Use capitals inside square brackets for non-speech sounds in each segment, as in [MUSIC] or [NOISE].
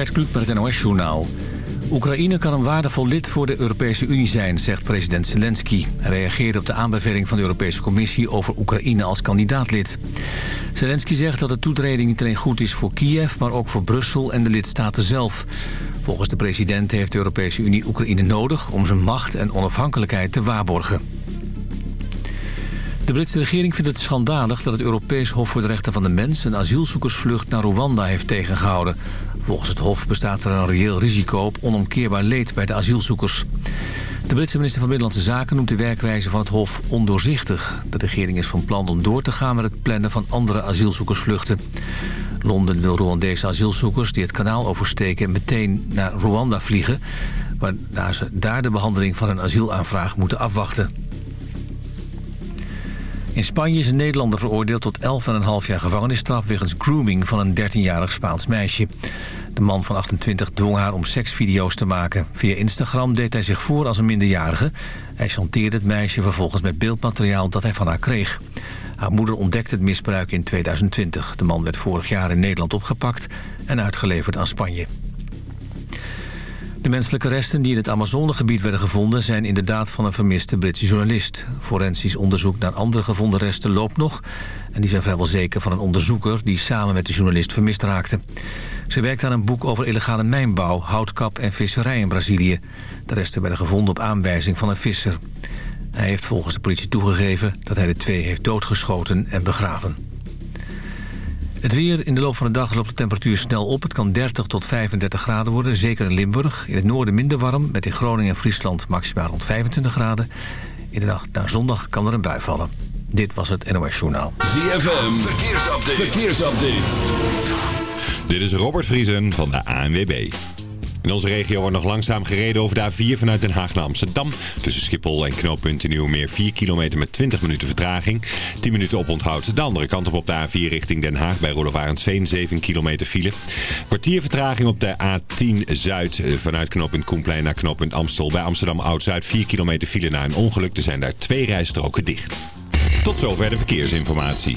Gert Kluk het NOS-journaal. Oekraïne kan een waardevol lid voor de Europese Unie zijn, zegt president Zelensky. Hij reageerde op de aanbeveling van de Europese Commissie over Oekraïne als kandidaatlid. Zelensky zegt dat de toetreding niet alleen goed is voor Kiev, maar ook voor Brussel en de lidstaten zelf. Volgens de president heeft de Europese Unie Oekraïne nodig om zijn macht en onafhankelijkheid te waarborgen. De Britse regering vindt het schandalig dat het Europees Hof voor de Rechten van de Mens... een asielzoekersvlucht naar Rwanda heeft tegengehouden. Volgens het Hof bestaat er een reëel risico op onomkeerbaar leed bij de asielzoekers. De Britse minister van Binnenlandse Zaken noemt de werkwijze van het Hof ondoorzichtig. De regering is van plan om door te gaan met het plannen van andere asielzoekersvluchten. Londen wil Rwandese asielzoekers die het kanaal oversteken meteen naar Rwanda vliegen... waarna ze daar de behandeling van hun asielaanvraag moeten afwachten. In Spanje is een Nederlander veroordeeld tot 11,5 jaar gevangenisstraf... wegens grooming van een 13-jarig Spaans meisje. De man van 28 dwong haar om seksvideo's te maken. Via Instagram deed hij zich voor als een minderjarige. Hij chanteerde het meisje vervolgens met beeldmateriaal dat hij van haar kreeg. Haar moeder ontdekte het misbruik in 2020. De man werd vorig jaar in Nederland opgepakt en uitgeleverd aan Spanje. De menselijke resten die in het Amazonegebied werden gevonden... zijn inderdaad van een vermiste Britse journalist. Forensisch onderzoek naar andere gevonden resten loopt nog... en die zijn vrijwel zeker van een onderzoeker... die samen met de journalist vermist raakte. Ze werkt aan een boek over illegale mijnbouw, houtkap en visserij in Brazilië. De resten werden gevonden op aanwijzing van een visser. Hij heeft volgens de politie toegegeven dat hij de twee heeft doodgeschoten en begraven. Het weer in de loop van de dag loopt de temperatuur snel op. Het kan 30 tot 35 graden worden, zeker in Limburg. In het noorden minder warm, met in Groningen en Friesland maximaal rond 25 graden. In de dag naar zondag kan er een bui vallen. Dit was het NOS Journaal. ZFM, verkeersupdate. verkeersupdate. Dit is Robert Vriesen van de ANWB. In onze regio wordt nog langzaam gereden over de A4 vanuit Den Haag naar Amsterdam. Tussen Schiphol en knooppunt Nieuwmeer 4 kilometer met 20 minuten vertraging. 10 minuten op onthoud. De andere kant op op de A4 richting Den Haag bij Rolof Arendsveen 7 kilometer file. Kwartier vertraging op de A10 Zuid eh, vanuit knooppunt Koenplein naar knooppunt Amstel. Bij Amsterdam Oud-Zuid 4 kilometer file na een ongeluk. Er zijn daar twee rijstroken dicht. Tot zover de verkeersinformatie.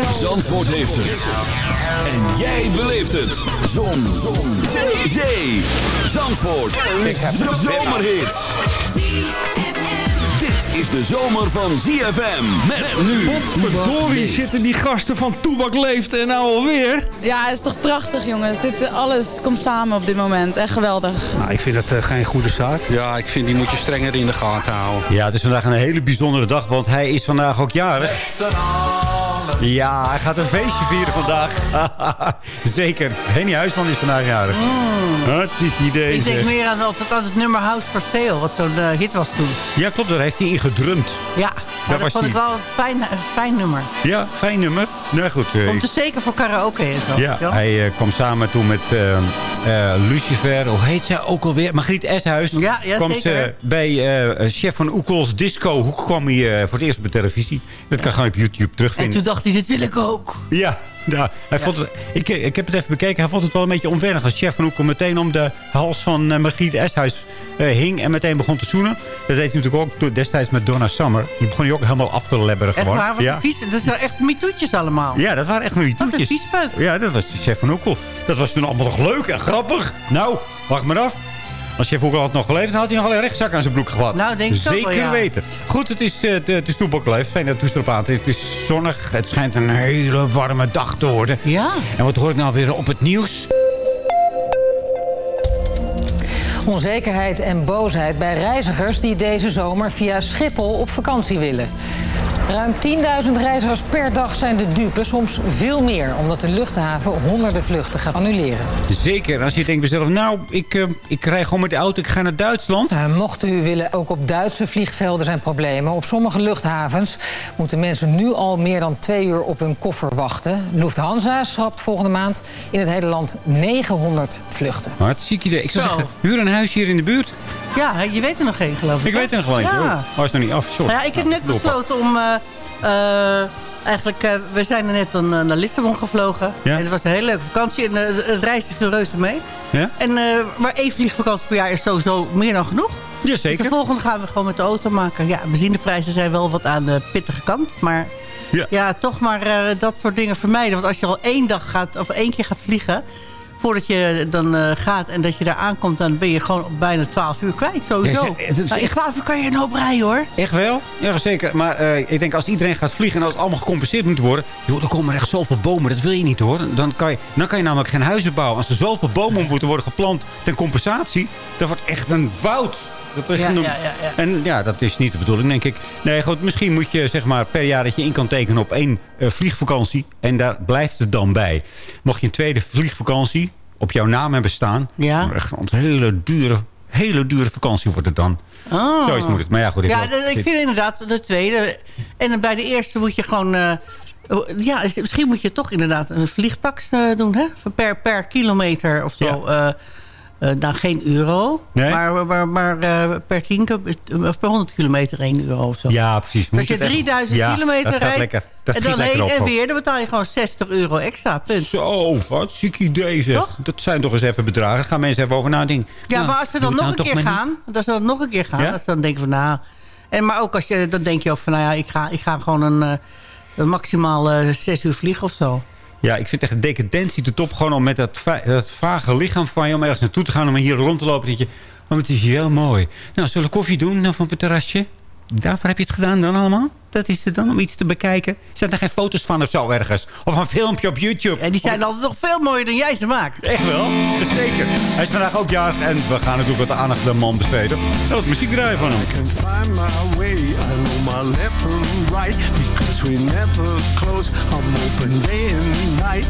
Zandvoort heeft het. En jij beleeft het. Zon. Zon. Zee. Zee. Zandvoort. Een zomerhit. Dit is de zomer van ZFM. Met nu. Verdorie zitten die gasten van Toebak Leeft en nou alweer. Ja, het is toch prachtig jongens. Dit, alles komt samen op dit moment. Echt geweldig. Nou, ik vind dat uh, geen goede zaak. Ja, ik vind die moet je strenger in de gaten houden. Ja, het is vandaag een hele bijzondere dag, want hij is vandaag ook jarig. Ja, hij gaat een feestje vieren vandaag. [LAUGHS] Zeker. Henny Huisman is vandaag jarig. Mm. Hartstikke idee. Ik denk meer aan het, aan het nummer House for Sale, wat zo'n uh, hit was toen. Ja, klopt. Daar heeft hij in gedrumd. Ja, dat vond ik wel een fijn, fijn nummer. Ja, fijn nummer. Nou goed. eh, Komt ik- dus zeker voor karaoke en ja, hij eh, kwam samen toen met eh, eh, Lucifer. Hoe heet zij ook alweer? Margriet Eshuis. Ja, ja, kwam zeker. ze bij eh, chef van Oekels Disco. Hoe kwam hij eh, voor het eerst op de televisie? Dat kan gewoon op YouTube En terugvinden. toen dacht hij, dit wil ik ook. Ja, ja, hij Vond het, ik, ik heb het even bekeken. Hij vond het wel een beetje onwennig als chef van Oekel meteen om de hals van uh, Margriet Eshuis hing en meteen begon te zoenen. Dat deed hij natuurlijk ook destijds met Donna Summer. Die begon hij ook helemaal af te lebberen Echt gewoon. waar, wat ja. vies. Dat zijn echt mitoetjes allemaal. ja, dat waren echt mooie Wat een viespeuk. Ja, dat was de chef van Oekel. Dat was toen allemaal toch leuk en grappig. Nou, wacht maar af. Als chef Oekel had nog geleefd, dan had hij nog een rechtszaak aan zijn broek gehad. Nou, denk ik Zeker wel, ja. weten. Goed, het is, uh, de, het is toepakleef. Fijn dat het toestel op aan. Het is, het is zonnig. Het schijnt een hele warme dag te worden. Ja. En wat hoor ik nou weer op het nieuws? Onzekerheid en boosheid bij reizigers die deze zomer via Schiphol op vakantie willen. Ruim 10.000 reizigers per dag zijn de dupe, soms veel meer... omdat de luchthaven honderden vluchten gaat annuleren. Zeker, als je denkt bij jezelf, nou, ik, uh, ik rij gewoon met de auto, ik ga naar Duitsland. Uh, mocht u willen, ook op Duitse vliegvelden zijn problemen. Op sommige luchthavens moeten mensen nu al meer dan twee uur op hun koffer wachten. Lufthansa schrapt volgende maand in het hele land 900 vluchten. Hartstikke idee. Ik zou zeggen, huur een huis hier in de buurt. Ja, je weet er nog geen, geloof ik. Ik weet er nog wel eentje. Ja. Oh, is nog niet af. Sorry. Nou ja, ik heb net besloten om... Uh, uh, eigenlijk, uh, we zijn er net dan, naar Lissabon gevlogen. Ja? En het was een hele leuke vakantie. En het reisde veel reuze mee. Ja? En, maar één vliegvakantie per jaar is sowieso meer dan genoeg. Jazeker. Dus de volgende gaan we gewoon met de auto maken. Ja, benzineprijzen zijn wel wat aan de pittige kant. Maar ja, ja toch maar dat soort dingen vermijden. Want als je al één dag gaat, of één keer gaat vliegen voordat je dan uh, gaat en dat je daar aankomt... dan ben je gewoon bijna 12 uur kwijt, sowieso. Ja, het, het, nou, in 12 uur kan je een hoop rijden, hoor. Echt wel? Ja, zeker. Maar uh, ik denk als iedereen gaat vliegen en als het allemaal gecompenseerd moet worden... joh, dan komen er echt zoveel bomen. Dat wil je niet, hoor. Dan kan je, dan kan je namelijk geen huizen bouwen. Als er zoveel bomen moeten worden geplant ten compensatie... dan wordt echt een woud. Dat is ja, ja, ja, ja, En ja, dat is niet de bedoeling, denk ik. Nee, goed, misschien moet je zeg maar per jaar dat je in kan tekenen op één uh, vliegvakantie. En daar blijft het dan bij. Mocht je een tweede vliegvakantie op jouw naam hebben staan. Ja. Echt een hele dure, hele dure vakantie wordt het dan. Oh. Zoiets moet het. Maar ja, goed. Ik, ja, ik vind inderdaad de tweede. En bij de eerste moet je gewoon... Uh, ja, misschien moet je toch inderdaad een vliegtax uh, doen, hè? Per, per kilometer of zo. Ja. Uh, nou, geen euro, nee? maar, maar, maar uh, per, 10, of per 100 kilometer 1 euro of zo. Ja, precies. Als je 3000 ja, kilometer rijdt en dan heen en weer... dan betaal je gewoon 60 euro extra, punt. Zo, wat ziek idee zeg. Toch? Dat zijn toch eens even bedragen. Daar gaan mensen even over nadenken. Ja, nou, maar als ze dan nog nou een keer gaan... als ze dan nog een keer gaan, ja? dan denken we nou... En, maar ook als je, dan denk je ook van... nou ja, ik ga, ik ga gewoon een, een maximaal uh, 6 uur vliegen of zo. Ja, ik vind echt decadentie de top. Gewoon om met dat, dat vage lichaam van je... om ergens naartoe te gaan, om hier rond te lopen. Dat je, oh, het is hier heel mooi. Nou, zullen we koffie doen van het terrasje? Daarvoor heb je het gedaan dan allemaal? Dat is het dan om iets te bekijken? Zijn er geen foto's van of zo ergens? Of een filmpje op YouTube? En die zijn of... altijd nog veel mooier dan jij ze maakt. Echt wel? Zeker. Hij is vandaag ook jarig en we gaan natuurlijk wat aandacht de man besteden. Dat is muziek draaien van hem. I can find my way, I know my left from right. Because we never close, I'm open day and night.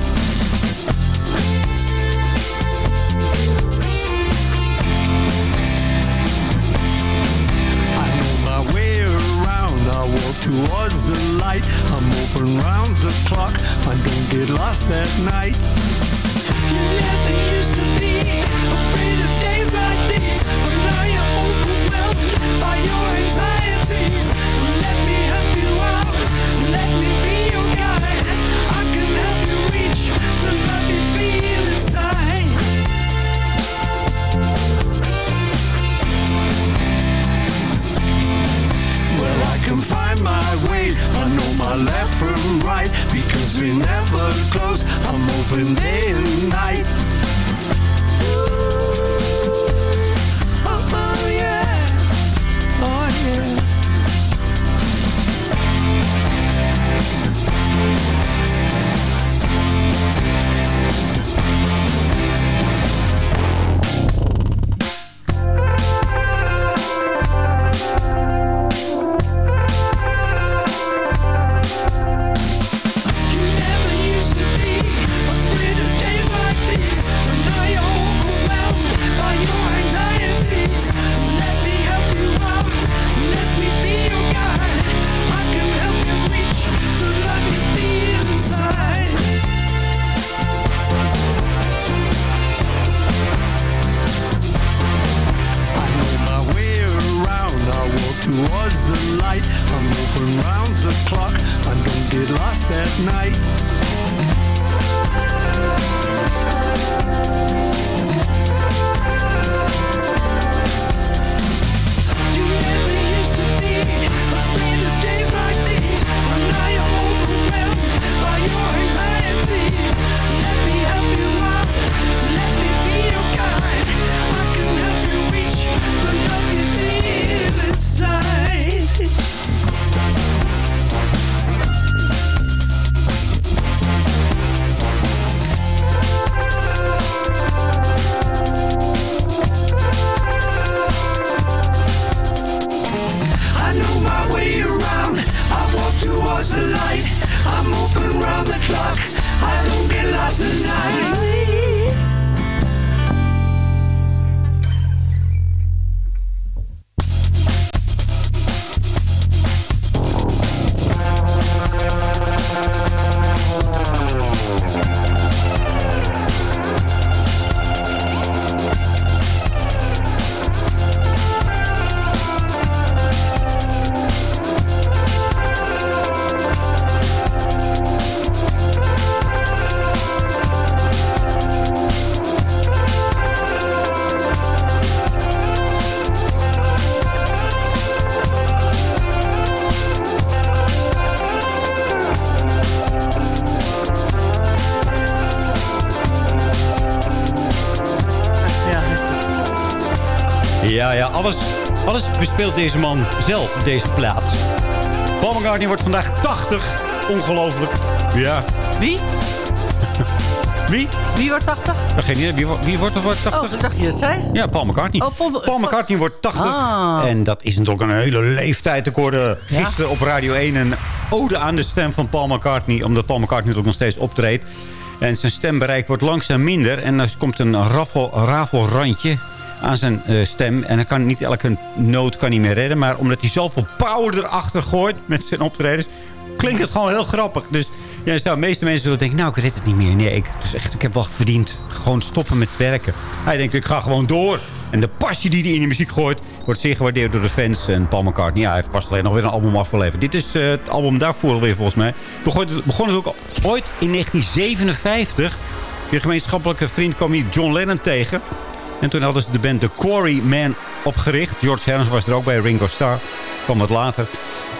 I walk towards the light. I'm open round the clock. I don't get lost at night. You never used to be afraid of days like these, but now you're overwhelmed by your anxieties. Let me help you out. Let me be my way. I know my left from right because we never close. I'm open day and night. Deze man zelf op deze plaats. Paul McCartney wordt vandaag 80. Ongelooflijk. Ja. Wie? [LAUGHS] Wie? Wie wordt 80? Geen idee. Wie, wie wordt, wordt 80? Oh, dat dacht je dat zei? Ja, Paul McCartney. Oh, Paul, Paul McCartney wordt 80. Ah. En dat is natuurlijk een hele leeftijd. Ik hoorde gisteren op Radio 1 een ode aan de stem van Paul McCartney. Omdat Paul McCartney natuurlijk nog steeds optreedt. En zijn stembereik wordt langzaam minder. En er komt een raffel, rafelrandje aan zijn uh, stem. En hij kan niet elke noot kan hij meer redden. Maar omdat hij zoveel power erachter gooit met zijn optredens... klinkt het gewoon heel grappig. Dus ja, de meeste mensen zullen denken... nou, ik red het niet meer. Nee, ik, dus echt, ik heb wel verdiend. Gewoon stoppen met werken. Hij denkt, ik ga gewoon door. En de passie die hij in de muziek gooit... wordt zeer gewaardeerd door de fans. En Paul McCartney, ja, hij heeft pas alleen nog weer een album afgeleverd. Dit is uh, het album daarvoor alweer, volgens mij. Begon het, begon het ook ooit in 1957. Je gemeenschappelijke vriend kwam hier John Lennon tegen... En toen hadden ze de band The Quarrymen opgericht. George Harrison was er ook bij, Ringo Starr kwam wat later.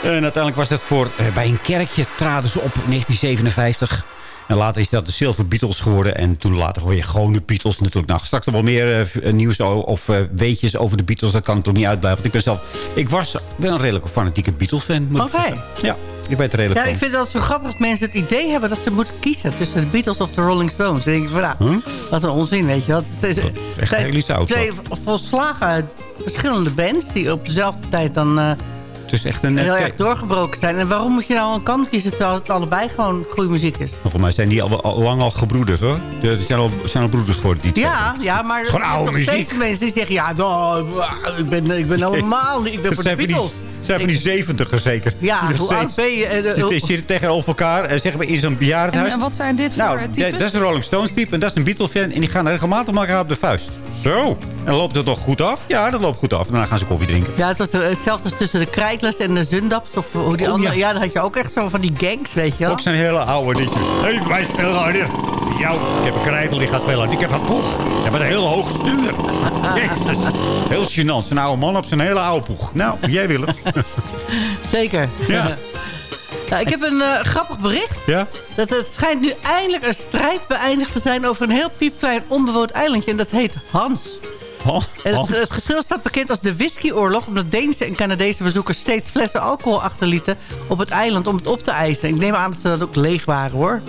En uiteindelijk was dat voor, uh, bij een kerkje traden ze op 1957. En later is dat de Silver Beatles geworden. En toen later weer gewone Beatles natuurlijk. Nou, straks nog wel meer uh, nieuws of uh, weetjes over de Beatles. Dat kan ik toch niet uitblijven. Want ik ben zelf... Ik was wel een redelijk fanatieke Beatles-fan. Oké. Okay. Ja, redelijk Ja, ik vind dat zo grappig dat mensen het idee hebben... dat ze moeten kiezen tussen de Beatles of de Rolling Stones. Dan denk ik van, nou, huh? wat een onzin, weet je wel. Het is, echt heel oud, twee volslagen verschillende bands... die op dezelfde tijd dan... Uh, het is echt een heel erg doorgebroken zijn. En waarom moet je nou een kant kiezen terwijl het allebei gewoon goede muziek is? Voor mij zijn die al, al lang al gebroeders hoor. Die zijn al, zijn al broeders geworden. Die ja, ja, maar gewoon oude nog muziek. steeds mensen die zeggen... ja, nou, ik ben, ik ben [LAUGHS] helemaal niet... Ik ben voor de Beatles. Het zijn van die zeventiger zeker. Ja, hoe oud ben je? Uh, je zit tegenover elkaar, uh, zeg maar in zo'n bejaardenhuis. En, en, wat zijn dit nou, voor types? Dat is een Rolling Stones type en dat is een Beatles fan. En die gaan regelmatig elkaar op de vuist. Zo. En loopt het nog goed af? Ja, dat loopt goed af. En daarna gaan ze koffie drinken. Ja, het was de, hetzelfde als tussen de Krijtlers en de Zundaps. Of hoe die oh, andere, ja. ja. dan had je ook echt zo van die gangs, weet je wel. Ook zijn hele oude liedje. Hé, hey, wij veel harder. Jou, ik heb een krijtel, die gaat veel harder. Ik heb een poeg. Je hebt een heel hoog stuur. [LAUGHS] Jezus. Heel gênant. Zijn oude man op zijn hele oude poeg. Nou, jij wil het. Zeker. Ja. [LAUGHS] Nou, ik heb een uh, grappig bericht. Ja? Dat het schijnt nu eindelijk een strijd beëindigd te zijn... over een heel piepklein onbewoond eilandje. En dat heet Hans. Hans. En het, het geschil staat bekend als de whiskyoorlog... omdat Deense en Canadese bezoekers steeds flessen alcohol achterlieten... op het eiland om het op te eisen. Ik neem aan dat ze dat ook leeg waren, hoor.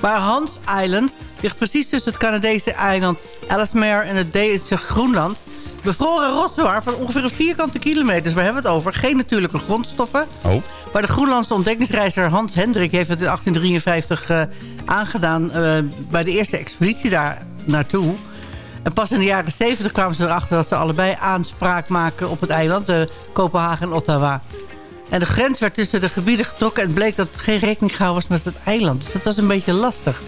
Maar Hans Island ligt precies tussen het Canadese eiland Ellesmere... en het Deense Groenland... Bevroren rotswaar van ongeveer een vierkante kilometers. Waar hebben we het over? Geen natuurlijke grondstoffen. Oh. Maar de Groenlandse ontdekkingsreiziger Hans Hendrik heeft het in 1853 uh, aangedaan... Uh, bij de eerste expeditie daar naartoe. En pas in de jaren 70 kwamen ze erachter dat ze allebei aanspraak maken op het eiland. Uh, Kopenhagen en Ottawa. En de grens werd tussen de gebieden getrokken... en het bleek dat er geen rekening gehouden was met het eiland. Dus dat was een beetje lastig.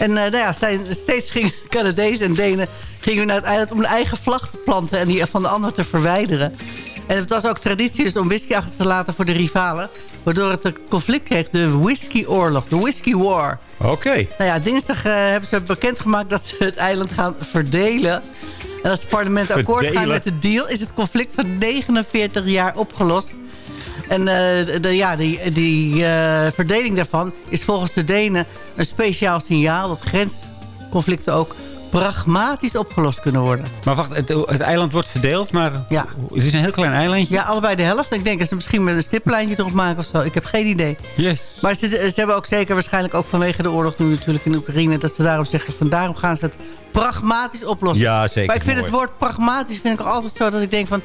En nou ja, zijn, steeds gingen [LAUGHS] Canadezen en Denen gingen naar het eiland om een eigen vlag te planten... en die van de ander te verwijderen. En het was ook traditie dus om whisky achter te laten voor de rivalen. Waardoor het een conflict kreeg, de whisky-oorlog, de whisky war. Oké. Okay. Nou ja, dinsdag uh, hebben ze bekendgemaakt dat ze het eiland gaan verdelen. En als het parlement akkoord gaat met de deal... is het conflict van 49 jaar opgelost. En uh, de, ja, die, die uh, verdeling daarvan is volgens de Denen een speciaal signaal... dat grensconflicten ook pragmatisch opgelost kunnen worden. Maar wacht, het, het eiland wordt verdeeld, maar ja. het is een heel klein eilandje? Ja, allebei de helft. Ik denk dat ze misschien met een stiplijntje erop maken of zo. Ik heb geen idee. Yes. Maar ze, ze hebben ook zeker waarschijnlijk ook vanwege de oorlog nu natuurlijk in Oekraïne... dat ze daarom zeggen, van daarom gaan ze het pragmatisch oplossen. Ja, zeker. Maar ik vind mooi. het woord pragmatisch vind ik altijd zo dat ik denk van...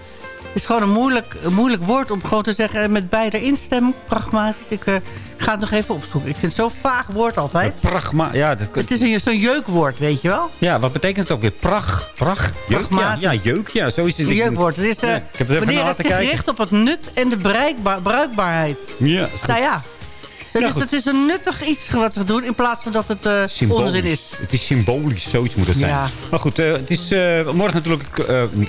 Het is gewoon een moeilijk, een moeilijk woord om gewoon te zeggen met beide instemming. Pragmatisch. Ik uh, ga het nog even opzoeken. Ik vind het zo'n vaag woord altijd. Pragma ja, dat, het is zo'n jeukwoord, weet je wel? Ja, wat betekent het ook weer? Prag, prag, jeuk, ja, ja, jeuk, ja, zo is het. Een jeukwoord. Het is uh, ja, ik heb het wanneer het zich kijken. richt op het nut en de bruikbaar, bruikbaarheid. Ja. Nou ja. Is, goed. het is een nuttig iets wat ze doen in plaats van dat het uh, Symbolisch. onzin is. Het is symbolisch, zoiets moet het zijn. Ja. Maar goed, uh, het is uh, morgen natuurlijk...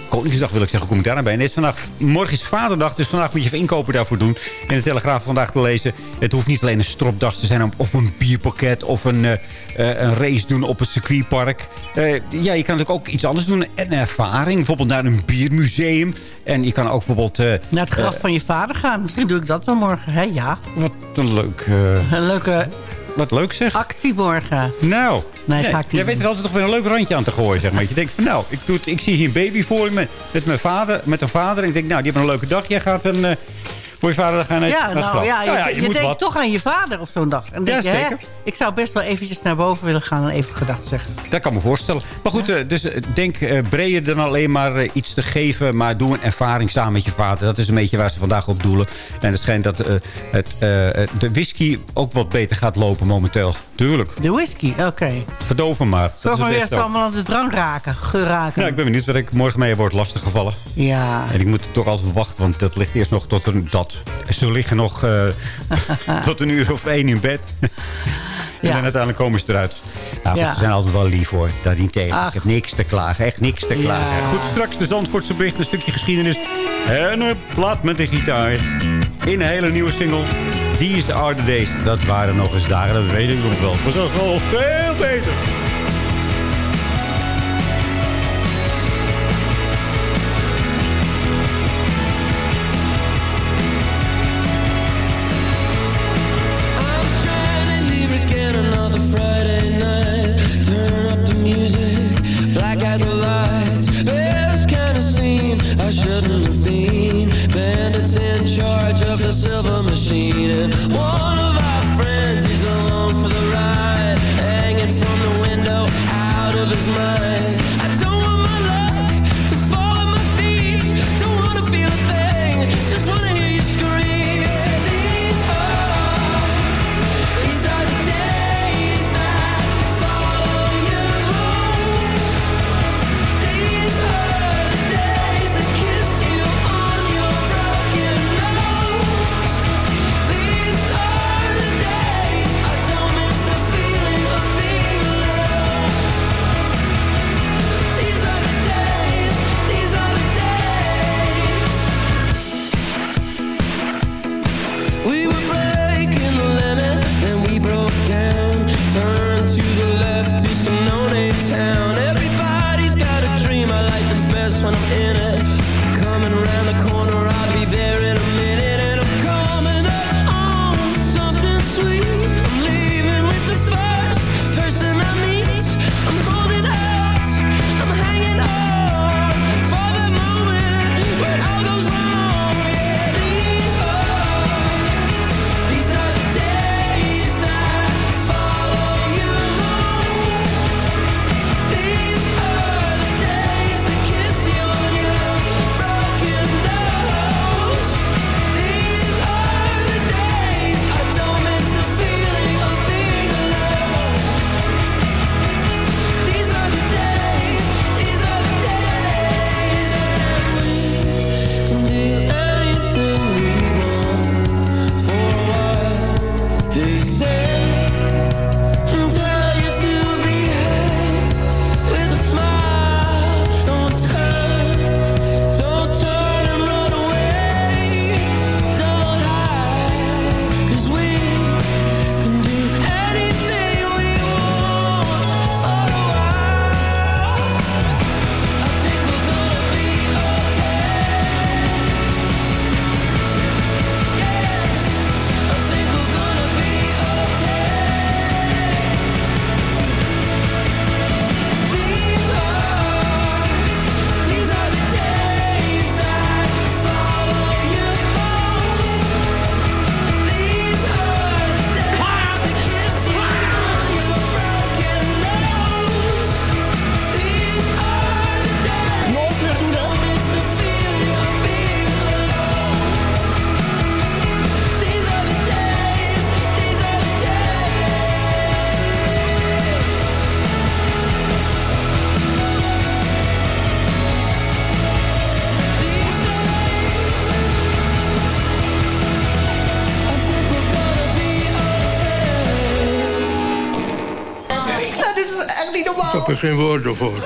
Koningsdag wil ik zeggen, kom ik daar naar bij. Het is vandaag, morgen is Vaderdag, dus vandaag moet je even inkopen daarvoor doen. In de Telegraaf vandaag te lezen. Het hoeft niet alleen een stropdas te zijn of een bierpakket of een, een race doen op het circuitpark. Uh, ja, je kan natuurlijk ook iets anders doen. Een ervaring, bijvoorbeeld naar een biermuseum. En je kan ook bijvoorbeeld... uh, Naar het graf van je vader gaan. Misschien doe ik dat wel morgen. Hè? Ja. Wat een leuk... Een leuke wat leuk zeg. Actie morgen. Nou, nee, ga ik niet jij weet er altijd toch weer een leuk randje aan te gooien, zeg maar. Je denkt van, nou, ik, doe het, ik zie hier een baby voor me met mijn vader, met een vader. En ik denk, nou, die hebben een leuke dag. Jij gaat een, uh, voor je vader gaan eten. Ja, nou, ja, je, nou ja, je, moet denkt wat. toch aan je vader op zo'n dag. En denk Ja, je, hè, ik zou best wel eventjes naar boven willen gaan en even gedacht zeggen. Dat kan me voorstellen. Maar goed, eh, dus eh, denk eh, breder dan alleen maar iets te geven. Maar doe een ervaring samen met je vader. Dat is een beetje waar ze vandaag op doelen. En het schijnt dat eh, het, de whisky ook wat beter gaat lopen momenteel. Tuurlijk. De whisky, oké. Verdoven maar. Dat Zorg is maar weer allemaal aan de drank raken, geur raken. Nou, ik ben benieuwd wat ik morgen mee word lastiggevallen. Ja. En ik moet toch altijd wachten, want dat ligt eerst nog tot een... Dat. Ze liggen nog eh, [LAUGHS] tot een uur of één in bed. [LAUGHS] en dan uiteindelijk komen ze eruit. Nou, Ja. ze zijn altijd wel lief hoor. Daar niet tegen. Ach. Ik heb niks te klagen. Echt niks te klagen. Ja. Goed, straks de Zandvoortse bericht. Een stukje geschiedenis. En een plaat met de gitaar. In een hele nieuwe single. These are the days. Dat waren nog eens dagen. Dat weet ik nog wel. Maar zo wel veel beter. silver geen woorden voor.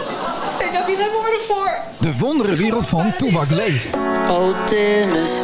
Ik heb hier geen woorden voor. De wonderenwereld van Toebak leeft. Oh, Dennis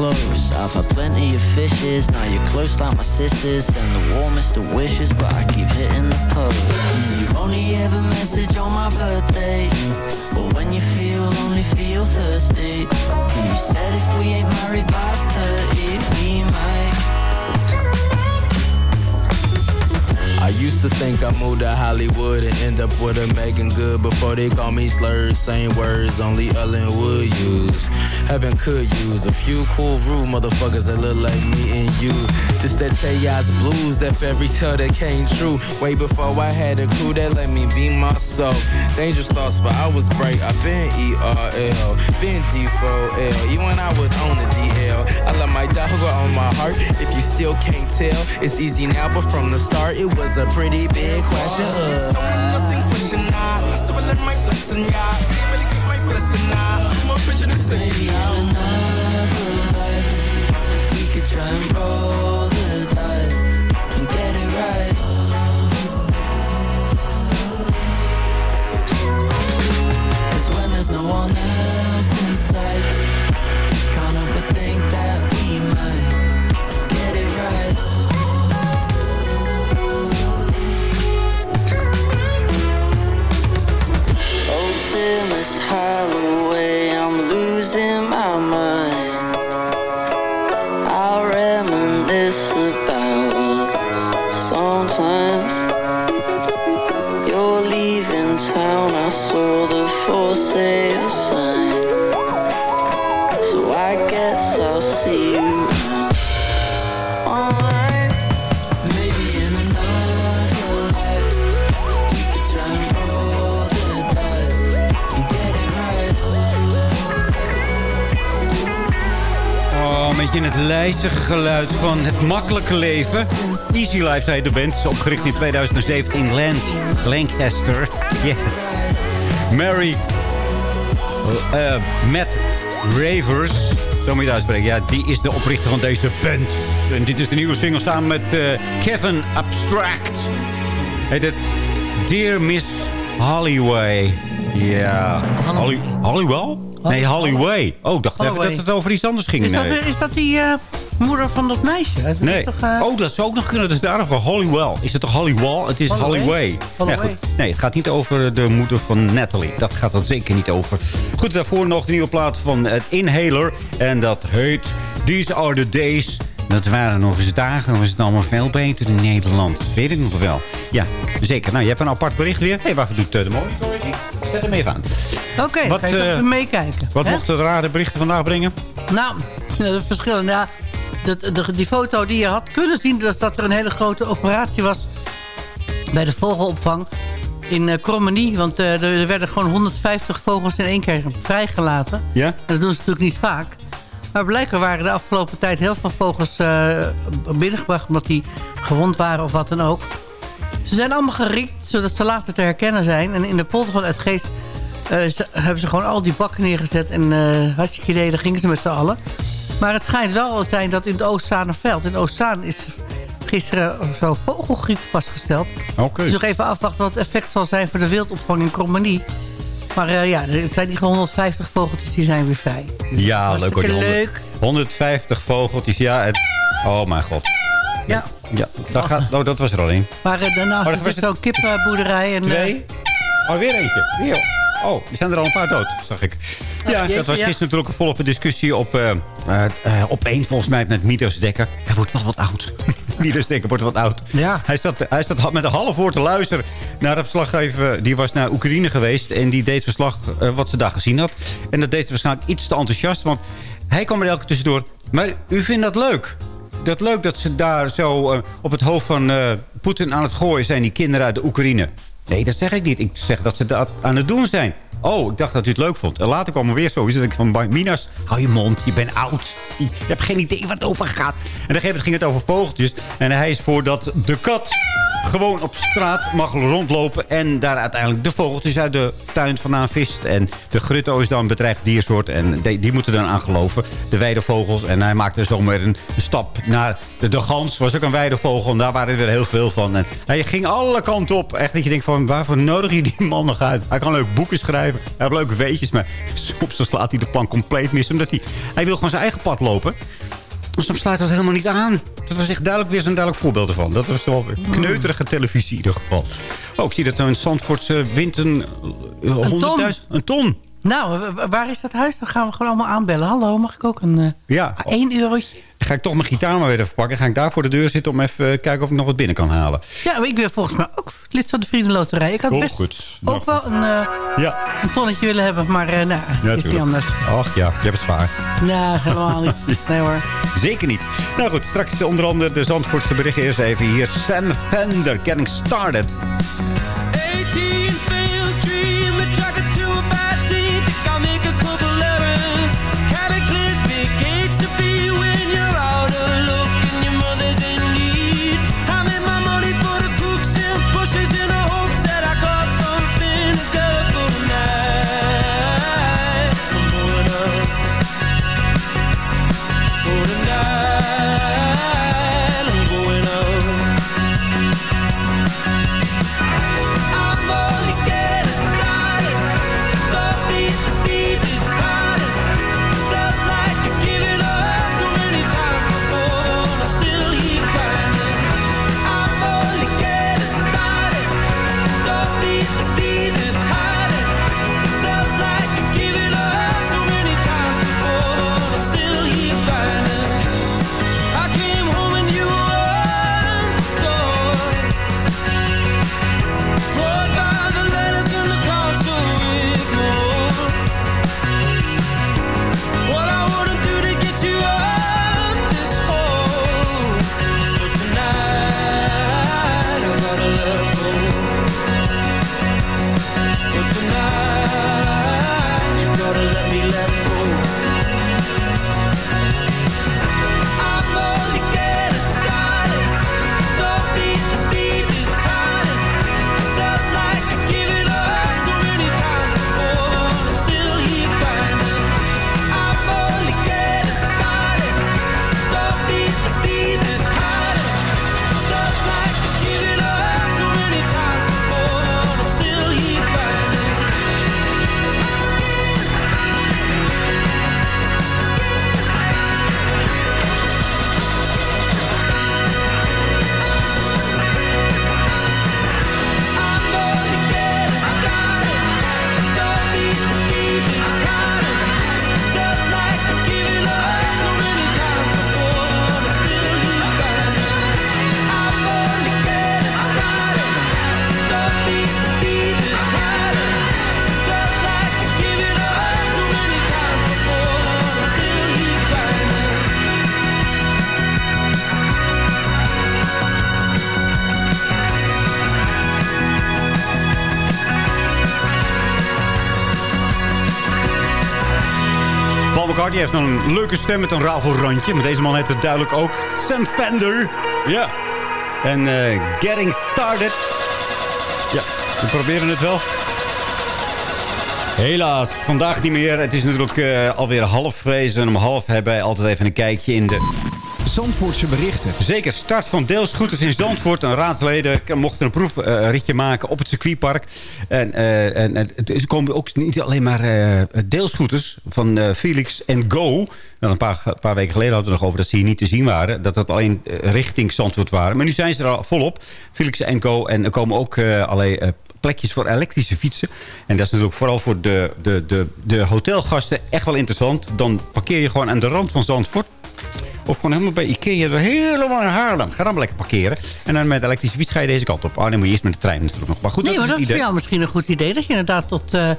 close. I've had plenty of fishes Now you're close like my sisters. Send the warmest of wishes But I keep hitting the post. You only ever message on my birthday. But when you feel lonely, feel thirsty. You said if we ain't married by 30 We might I used to think I moved to Hollywood and end up with a Megan Good before they call me slurs. Same words, only Ellen would use. Heaven could use a few cool rude motherfuckers that look like me and you. This that Tejas blues, that fairy tale that came true. Way before I had a crew that let me be myself. Dangerous thoughts, but I was bright. I been ERL, been D4L. Even when I was on the DL, I love my dog on my heart. If you still can't tell, it's easy now, but from the start, it was it's a pretty big question. Uh. So get my blessing. I'm a in another life, we could try and roll the dice and get it right. Cause when there's no one else. Lijzige geluid van het makkelijke leven. Easy Life, zei de band. Opgericht in 2017 in Lan Lancaster. Yes. Mary eh, Matt Ravers. Zo moet je het uitspreken. Ja, die is de oprichter van deze band. En dit is de nieuwe single samen met eh, Kevin Abstract. Heet het Dear Miss Hollyway. Ja. Hollywell? Nee, Hollyway. Oh, ik dacht even Holloway. dat het over iets anders ging. Is dat, Nee. is dat die eh, moeder van dat meisje? Dat Nee. toch, eh, Oh, dat zou ook nog kunnen. Dat is daarom van Hollywell. Is het toch Hollywell? Het is Holloway? Hollyway. Nee, goed. nee, het gaat niet over de moeder van Natalie. Dat gaat er zeker niet over. Goed, daarvoor nog de nieuwe plaat van het Inhaler. En dat heet These Are The Days. Dat waren nog eens dagen. Dan was het allemaal veel beter in Nederland. Dat weet ik nog wel. Ja, zeker. Nou, je hebt een apart bericht weer. Hé, hey, waarvoor doet de monitor? Zet hem even aan. Oké, Wat, ga je eh, even meekijken. Wat hè? mochten de rare berichten vandaag brengen? Nou, [LAUGHS] de verschillen. Ja, de, die foto die je had kunnen zien... Dat, dat er een hele grote operatie was... bij de vogelopvang in uh, Krommenie. Want eh, er, er werden gewoon 150 vogels in één keer vrijgelaten. Ja? En dat doen ze natuurlijk niet vaak. Maar blijkbaar waren de afgelopen tijd heel veel vogels binnengebracht... omdat die gewond waren of wat dan ook. Ze zijn allemaal geriekt, zodat ze later te herkennen zijn. En in de polder van Uitgeest eh, ze- hebben ze gewoon al die bakken neergezet. En eh hartstikke idee, daar gingen ze met z'n allen. Maar het schijnt wel te zijn dat in het Oostzaanerveld... in Oostzaan is gisteren zo vogelgriep vastgesteld. Oké. Dus nog even afwachten wat het effect zal zijn voor de wildopvang in Krommenie. Maar eh, ja, het zijn die 150 vogeltjes die zijn weer vrij. Dus Ja, leuk hoor. die hartstikke 100 leuk. 150 vogeltjes, ja. Het, oh mijn god. Ja. Ja, gaat, oh, dat was er al één. Maar eh, daarnaast Oh, is er was zo'n kippenboerderij. En, eh, Twee. Oh, weer eentje. Weer. Oh, er zijn er al een paar dood, zag ik. Ja, jeetje, dat was ja. gisteren natuurlijk volop een discussie op... eh eh, eh, opeens volgens mij met Midas Dekker. Hij wordt wel wat oud. [LAUGHS] Midas Dekker wordt wat oud. Ja. Hij zat, hij zat met een half woord te luisteren naar de verslaggever. Die was naar Oekraïne geweest. En die deed verslag eh, wat ze daar gezien had. En dat deed ze waarschijnlijk iets te enthousiast. Want hij kwam er elke tussendoor. Maar u vindt dat leuk? Dat leuk dat ze daar zo eh, op het hoofd van eh, Poetin aan het gooien zijn. Die kinderen uit de Oekraïne. Nee, dat zeg ik niet. Ik zeg dat ze dat aan het doen zijn. Oh, ik dacht dat u het leuk vond. En later kwam er weer zo. Ik van, Minas, hou je mond, je bent oud. Je hebt geen idee wat het over gaat. En op een ging het over vogeltjes. En hij is voor dat de kat gewoon op straat mag rondlopen... en daar uiteindelijk de vogeltjes uit de tuin vandaan vist. En de grutto is dan een bedreigd diersoort. En die, die moeten dan aangeloven, de weidevogels. En hij maakte zomaar een stap naar de, de gans. was ook een weidevogel en daar waren er heel veel van. En hij ging alle kanten op. Echt dat je denkt van, waarvoor nodig je die man nog uit? Hij kan leuk boeken schrijven. Hij heeft leuke weetjes, maar [LAUGHS] soms slaat hij de plan compleet mis. Omdat hij, hij wil gewoon zijn eigen pad lopen. Dus dan sluit dat helemaal niet aan. Dat was echt duidelijk weer zo'n duidelijk voorbeeld ervan. Dat was wel kneuterige televisie in ieder geval. Oh, ik zie dat een Zandvoortse wind een, 100.000... Een ton. Nou, waar is dat huis? Dan gaan we gewoon allemaal aanbellen. Hallo, mag ik ook een eh Ja. één eurotje? Ga ik toch mijn gitaar maar weer even pakken. Ga ik daar voor de deur zitten om even te kijken of ik nog wat binnen kan halen. Ja, maar ik ben volgens mij ook lid van de Vriendenloterij. Ik had Oh, best goed. Ook wel een, eh, Ja. een tonnetje willen hebben, maar eh, nou, is niet tuurlijk. anders. Ach ja, je hebt het zwaar. Nou, helemaal niet. [LAUGHS] Nee hoor. Zeker niet. Nou goed, straks onder andere de Zandvoortse berichten. Eerst even hier Sam Fender, Getting Started. McCartney heeft een leuke stem met een rafelrandje. Maar deze man heeft het duidelijk ook. Sam Fender. Ja. En eh, Getting Started. Ja, we proberen het wel. Helaas, vandaag niet meer. Het is natuurlijk eh, alweer half geweest. En om half hebben wij altijd even een kijkje in de... Zandvoortse berichten. Zeker, start van deelscooters in Zandvoort. Een raadsleden mochten een proefritje maken op het circuitpark. En, eh, en, is- komen ook niet alleen maar eh deelscooters van eh, Felix en Go. Wel een paar, paar weken geleden hadden we nog over dat ze hier niet te zien waren. Dat dat alleen richting Zandvoort waren. Maar nu zijn ze er al volop. Felix en Go. En er komen ook allerlei plekjes voor elektrische fietsen. En dat is natuurlijk vooral voor de, de, de, de hotelgasten echt wel interessant. Dan parkeer je gewoon aan de rand van Zandvoort. Of gewoon helemaal bij Ikea, er helemaal naar Haarlem. Ga dan lekker parkeren. En dan met elektrische fiets ga je deze kant op. Oh, dan moet je eerst met de trein natuurlijk nog. Maar goed, nee, dat maar is dat het is voor jou misschien een goed idee. Dat je inderdaad tot, eh,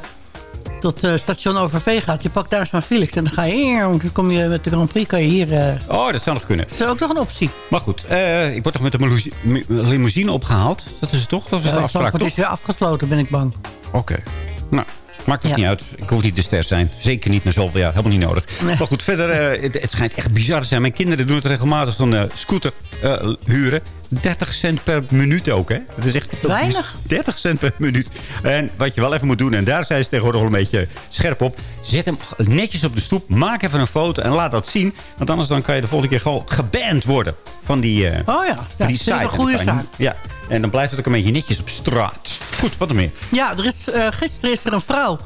tot eh, station Overvee gaat. Je pakt daar zo'n Felix en dan ga je hier. Dan kom je met de Grand Prix, kan je hier... eh, Oh, dat zou nog kunnen. dat is ook nog een optie. Maar goed, ik word toch met de limousine opgehaald? Dat is het toch? Dat is de afspraak, toch? is weer afgesloten, ben ik bang. Oké. Nou, Maakt het Ja. niet uit. Ik hoef niet de ster zijn. Zeker niet na zoveel jaar. Helemaal niet nodig. Nee. Maar goed, verder, eh, het, het schijnt echt bizar te zijn. Mijn kinderen doen het regelmatig zo'n eh, scooter eh, huren. 30 cent per minuut ook, hè? Dat is echt Weinig. 30 cent per minuut. En wat je wel even moet doen, en daar zijn ze tegenwoordig wel een beetje scherp op. Zet hem netjes op de stoep. Maak even een foto en laat dat zien. Want anders dan kan je de volgende keer gewoon geband worden. Van die, Oh ja, van ja die site. een goede zaak. Ja, en dan blijft het ook een beetje netjes op straat. Goed, wat er meer? Ja, er is, eh, gisteren is er een vrouw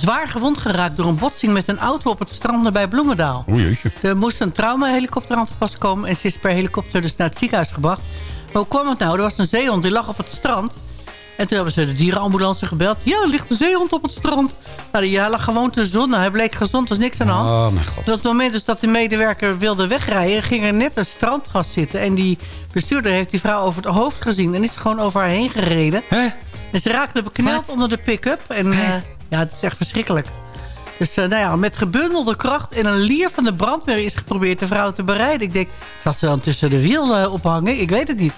zwaar gewond geraakt... door een botsing met een auto op het strand bij Bloemendaal. O jeetje. Er moest een traumahelikopter aan te pas komen... en ze is per helikopter dus naar het ziekenhuis gebracht. Maar hoe kwam het nou? Er was een zeehond, die lag op het strand... En toen hebben ze de dierenambulance gebeld. Ja, er ligt een zeehond op het strand. Nou, die lag gewoon te zonnen. Hij bleek gezond, er was niks aan de hand. Oh, mijn god. Op het moment dus dat de medewerker wilde wegrijden... ging er net een strandgast zitten. En die bestuurder heeft die vrouw over het hoofd gezien... en is gewoon over haar heen gereden. En ze raakte bekneld onder de pick-up. En eh, ja, het is echt verschrikkelijk. Dus nou ja, met gebundelde kracht en een lier van de brandweer... is geprobeerd de vrouw te bereiden. Ik denk, zat ze dan tussen de wiel eh, ophangen? Ik weet het niet.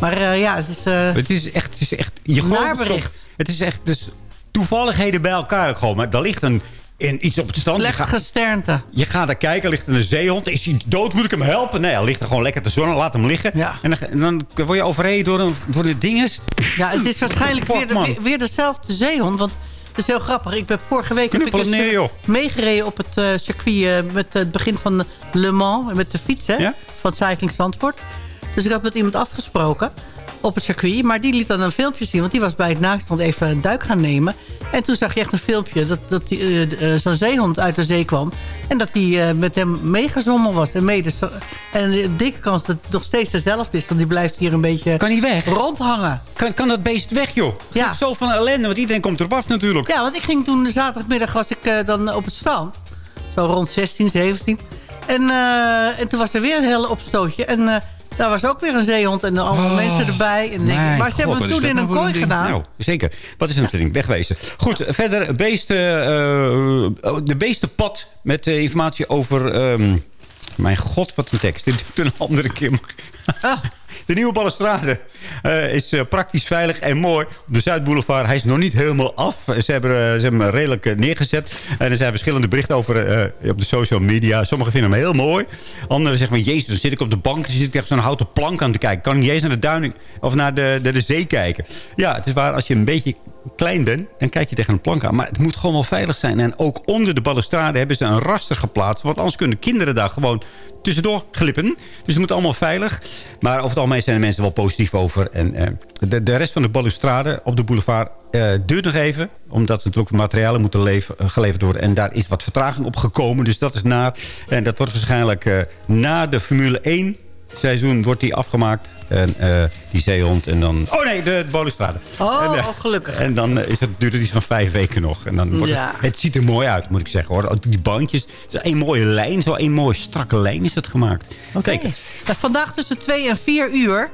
Maar eh, ja, het is... Het is echt... Het is echt je gelooft Naar het bericht. zo- Het is echt dus toevalligheden bij elkaar. Maar daar ligt een, in, iets op het strand. Slecht gesternte. je gaat daar kijken, er ligt een zeehond. Is hij dood? Moet ik hem helpen? Nee, hij ligt er gewoon lekker te zonnen. Laat hem liggen. Ja. En, dan, en dan word je overreden door, een, door de dinges. Ja, het is waarschijnlijk Fuck, weer, de- weer, weer dezelfde zeehond. Want het is heel grappig. Ik ben vorige week heb ik neer, meegereden op het eh, circuit... eh, met het begin van Le Mans met de fiets hè, Ja? van Cycling Zandvoort. Dus ik had met iemand afgesproken op het circuit. Maar die liet dan een filmpje zien. Want die was bij het naakstrand even een duik gaan nemen. En toen zag je echt een filmpje dat, dat die, eh, zo'n zeehond uit de zee kwam. En dat die eh, met hem meegezwommen was. En, mede, en de dikke kans dat het nog steeds dezelfde is. Want die blijft hier een beetje Kan hij weg? rondhangen. Kan, kan dat beest weg, joh? Ja. Zo van ellende, want iedereen komt erop af natuurlijk. Ja, want ik ging toen zaterdagmiddag was ik dan op het strand. Zo rond 16, 17. En, en toen was er weer een hele opstootje. En daar was ook weer een zeehond en allemaal mensen erbij. En denk, maar ze hebben hem toen in een nou kooi ding? gedaan. Nou, zeker. Wat is een ding? Wegwezen. Goed, verder beesten, eh, de beestenpad met eh, informatie over... ehm, mijn god, wat een tekst. Dit doet een andere keer. Ah. De nieuwe balustrade eh, is eh, praktisch veilig en mooi. Op de Zuidboulevard, hij is nog niet helemaal af. Ze hebben, eh, ze hebben hem redelijk neergezet. En er zijn verschillende berichten over op de social media. Sommigen vinden hem heel mooi. Anderen zeggen van, jezus, dan zit ik op de bank... en zit ik echt zo'n houten plank aan te kijken. Kan ik niet eens naar de duin of naar de, de zee kijken. Ja, het is waar, als je een beetje klein bent... dan kijk je tegen een plank aan. Maar het moet gewoon wel veilig zijn. En ook onder de balustrade hebben ze een raster geplaatst. Want anders kunnen kinderen daar gewoon tussendoor glippen. Dus het moet allemaal veilig. Maar over het algemeen zijn de mensen wel positief over. En eh, de, de rest van de balustrade op de boulevard eh, duurt nog even. Omdat natuurlijk materialen moeten eh, geleverd worden. En daar is wat vertraging op gekomen. Dus dat is naar. En dat wordt waarschijnlijk eh, na de Formule 1 seizoen wordt die afgemaakt. En eh, die zeehond en dan... Oh nee, de, de balustrade. Oh, en, eh, oh, gelukkig. En dan is het, duurt het iets van vijf weken nog. En dan wordt Ja. het, het ziet er mooi uit, moet ik zeggen. hoor. Die bandjes. Het is één mooie lijn. Zo één mooie strakke lijn is het gemaakt. Zeker. Nou, vandaag tussen 2 en 4 uur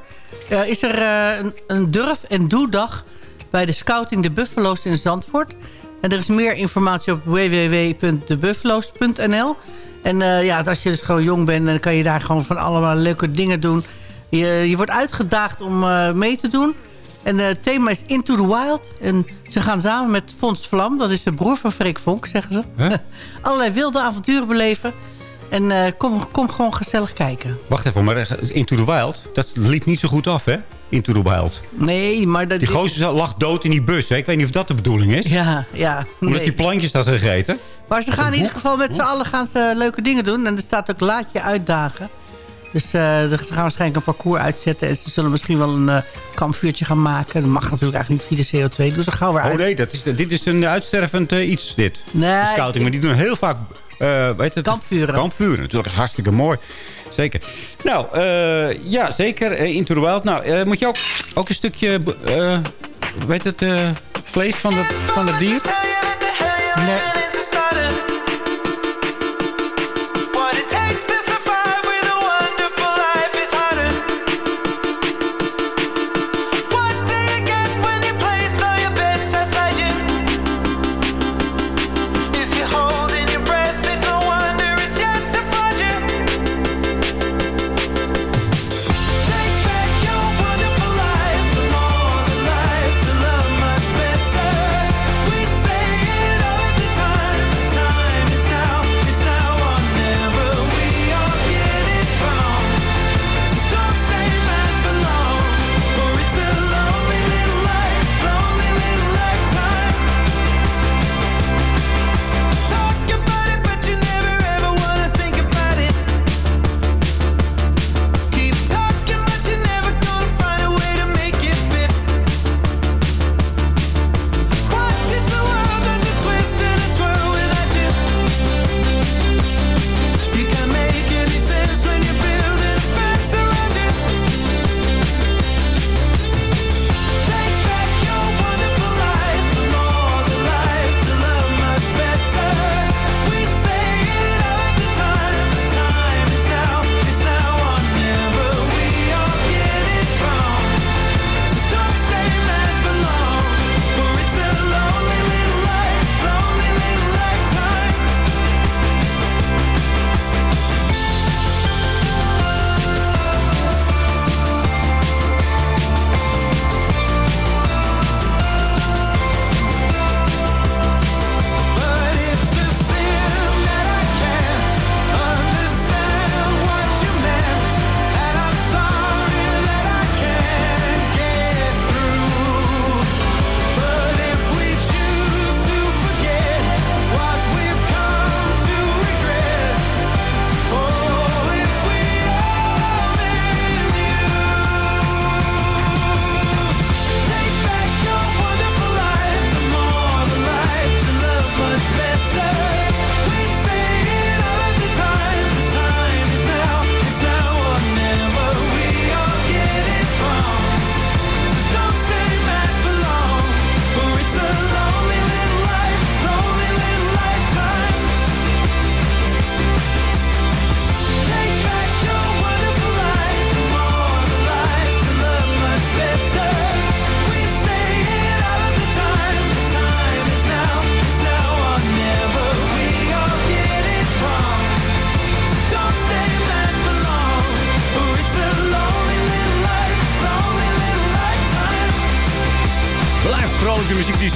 eh, is er een, een durf- en doe-dag... bij de Scouting de Buffalo's in Zandvoort. En er is meer informatie op www.debuffalo's.nl. En eh, ja, als je dus gewoon jong bent... dan kan je daar gewoon van allemaal leuke dingen doen. Je, je wordt uitgedaagd om eh, mee te doen. En eh, het thema is Into the Wild. En ze gaan samen met Fons Vlam, dat is de broer van Freek Vonk, zeggen ze. [LAUGHS] Allerlei wilde avonturen beleven. En kom, kom gewoon gezellig kijken. Wacht even, maar Into the Wild, dat liep niet zo goed af, hè? Into the Wild. Nee, maar... Dat, Die gozer lag dood in die bus, hè? Ik weet niet of dat de bedoeling is. Ja, ja. Omdat nee. die plantjes had gegeten. Maar ze gaan in ieder geval met z'n allen gaan ze leuke dingen doen. En er staat ook laat je uitdagen. Dus eh, ze gaan waarschijnlijk een parcours uitzetten. En ze zullen misschien wel een eh, kampvuurtje gaan maken. Dat mag natuurlijk eigenlijk niet via de CO2. Dus ze gaan weer Oh uit. nee, dat is, dit is een uitstervend eh, iets, dit. Nee. De scouting, maar die doen heel vaak... eh weet het, Kampvuren. Kampvuren, natuurlijk hartstikke mooi. Zeker. Nou, eh, ja, zeker. Into the Wild. Nou, eh, moet je ook, ook een stukje... eh weet het, eh, vlees van het, van het dier? Nee.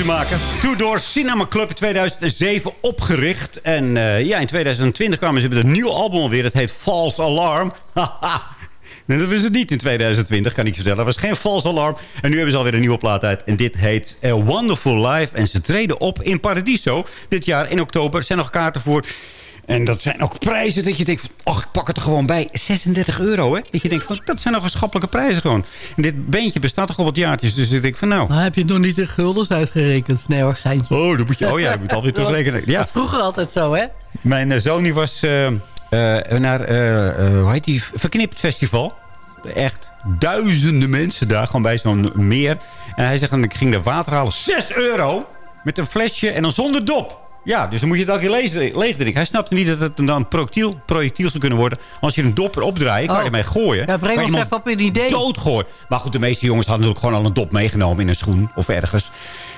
Ze maken. Tudor Cinema Club in 2007 opgericht. En eh, ja, in 2020 kwamen ze met een nieuw album alweer. Het heet False Alarm. Nee, dat was het niet in 2020, kan ik je vertellen. Dat was geen false alarm. En nu hebben ze alweer een nieuwe plaat uit. En dit heet A Wonderful Life. En ze treden op in Paradiso dit jaar in oktober. Er zijn nog kaarten voor. En dat zijn ook prijzen dat je denkt... Van, och, ik pak het er gewoon bij. 36 euro, hè? Dat je denkt, van, dat zijn nog schappelijke prijzen gewoon. En dit beentje bestaat toch al wat jaartjes. Dus ik denk van nou... Nou, heb je nog niet de guldens uitgerekend? Nee hoor, geintje. Oh, dan moet je, oh ja, je moet alweer [LAUGHS] terugrekenen. Ja. Dat was vroeger altijd zo, hè? Mijn eh, zoon die was eh, eh, naar, hoe heet die, Verknipt Festival. Echt duizenden mensen daar, gewoon bij zo'n meer. En hij zegt, ik ging daar water halen. 6 euro met een flesje en dan zonder dop. Ja, dus dan moet je het elke keer leeg, leeg drinken. Hij snapte niet dat het dan een projectiel, projectiel zou kunnen worden. Als je een dop erop draait, kan je Oh. ermee gooien. Ja, breng ons even op een idee. Doodgooien. Maar goed, de meeste jongens hadden natuurlijk gewoon al een dop meegenomen in een schoen of ergens.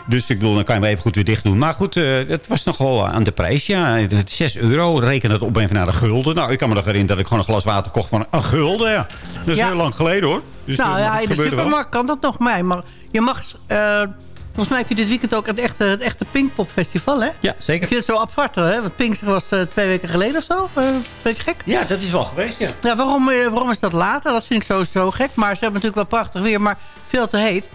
Dus ik bedoel, dan kan je hem even goed weer dicht doen. Maar goed, eh, het was nog wel aan de prijs, ja. 6 euro, reken het op even naar de gulden. Nou, ik kan me nog herinneren dat ik gewoon een glas water kocht van een gulden, ja. Dat is Ja. heel lang geleden, hoor. Dus, nou ja, dat in de wel. supermarkt kan dat nog maar. maar je mag... eh, volgens mij heb je dit weekend ook het echte, het echte Pinkpop Festival, hè? Ja, zeker. Ik vind het zo apart, hè? Want Pinkster was eh, twee weken geleden of zo. Uh, beetje gek. Ja, dat is wel geweest, ja. Ja, waarom, eh, waarom is dat later? Dat vind ik sowieso gek. Maar ze hebben natuurlijk wel prachtig weer, maar veel te heet.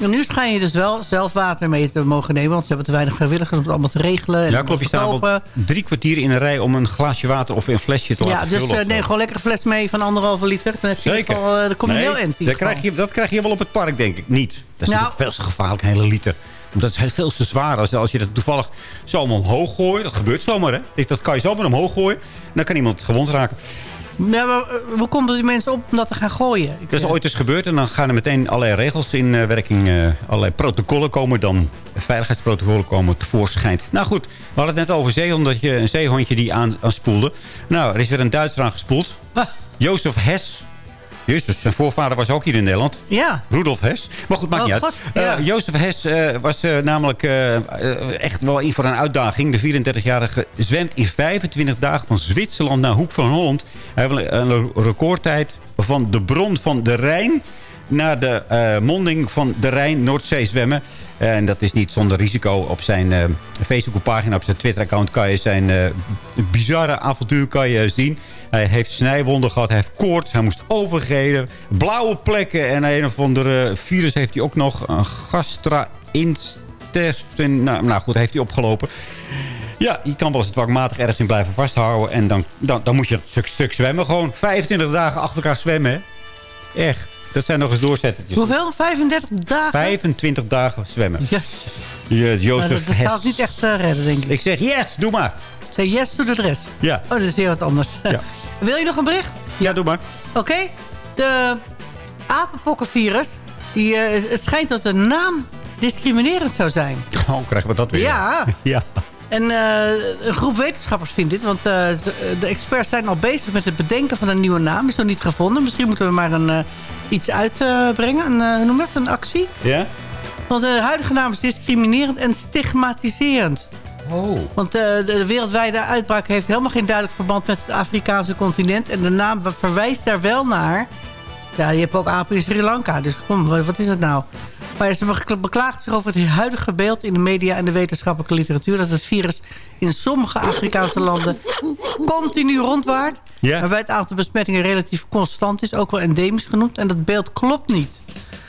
En nu schijn je dus wel zelf water mee te mogen nemen. Want ze hebben te weinig vrijwilligers om het allemaal te regelen. En Ja, klopt. Je staat wel verkopen. drie kwartier in een rij om een glaasje water of een flesje te Ja, laten dus vullen. eh, neem gewoon lekker een fles mee van anderhalve liter. Dan, heb je ieder geval, eh, dan kom je Nee, heel eind. dat krijg, je, dat krijg je wel op het park, denk ik. Niet. Dat is Nou. veel te gevaarlijk, een hele liter. Omdat het is veel te zwaar. Als, als je dat toevallig zomaar omhoog gooit. Dat gebeurt zomaar, hè. Dat kan je zomaar omhoog gooien. Dan kan iemand gewond raken. Eh, hoe konden die mensen op om dat te gaan gooien? Ik, Dat is ooit eens gebeurd. En dan gaan er meteen allerlei regels in eh, werking. eh, allerlei protocollen komen dan. Veiligheidsprotocollen komen tevoorschijn. Nou goed, we hadden het net over zeehond. Dat je een zeehondje die aan, aanspoelde. Nou, er is weer een Duitser aangespoeld. Ah. Jozef Hess. Jezus, zijn voorvader was ook hier in Nederland. Ja. Rudolf Hess. Maar goed, maakt Oh, niet uit. God, ja. Eh, Jozef Hess eh, was eh, namelijk eh, eh, echt wel in voor een uitdaging. De 34-jarige zwemt in 25 dagen van Zwitserland naar Hoek van Holland. Hij heeft een recordtijd van de bron van de Rijn naar de eh, monding van de Rijn Noordzee zwemmen. En dat is niet zonder risico. Op zijn eh Facebook-pagina, op zijn Twitter-account... kan je zijn eh, bizarre avontuur kan je zien. Hij heeft snijwonden gehad, hij heeft koorts, hij moest overgeven. Blauwe plekken en een of andere virus heeft hij ook nog. Een gastra-intestin. Nou, nou goed, heeft hij opgelopen. Ja, je kan wel eens dwangmatig ergens in blijven vasthouden. En dan, dan, dan moet je een stuk, stuk zwemmen. Gewoon 25 dagen achter elkaar zwemmen. hè. Echt. Dat zijn nog eens doorzettertjes. Hoeveel? 35 dagen? 25 dagen zwemmen. Ja. Nou, Jozef dat, dat niet echt eh, redden, denk ik. Ik zeg yes, doe maar. Zeg yes, doe de rest. Ja. Oh, dat is weer wat anders. Ja. [LAUGHS] Wil je nog een bericht? Ja, doe maar. Oké. De apenpokkenvirus. Die, eh, het schijnt dat de naam discriminerend zou zijn. Oh, krijgen we dat weer. Ja. [LAUGHS] Ja. En eh, een groep wetenschappers vindt dit. Want eh, de, experts zijn al bezig met het bedenken van een nieuwe naam. Is nog niet gevonden. Misschien moeten we maar een, iets uitbrengen. een, noem dat? Een actie. Ja? Want de huidige naam is discriminerend en stigmatiserend. Oh. Want eh, de, de wereldwijde uitbraak heeft helemaal geen duidelijk verband met het Afrikaanse continent. En de naam verwijst daar wel naar. Ja, je hebt ook apen in Sri Lanka. Dus kom, wat is het nou? Maar ze bekla- beklaagt zich over het huidige beeld in de media en de wetenschappelijke literatuur... dat het virus in sommige Afrikaanse landen continu rondwaart... Ja. waarbij het aantal besmettingen relatief constant is, ook wel endemisch genoemd. En dat beeld klopt niet.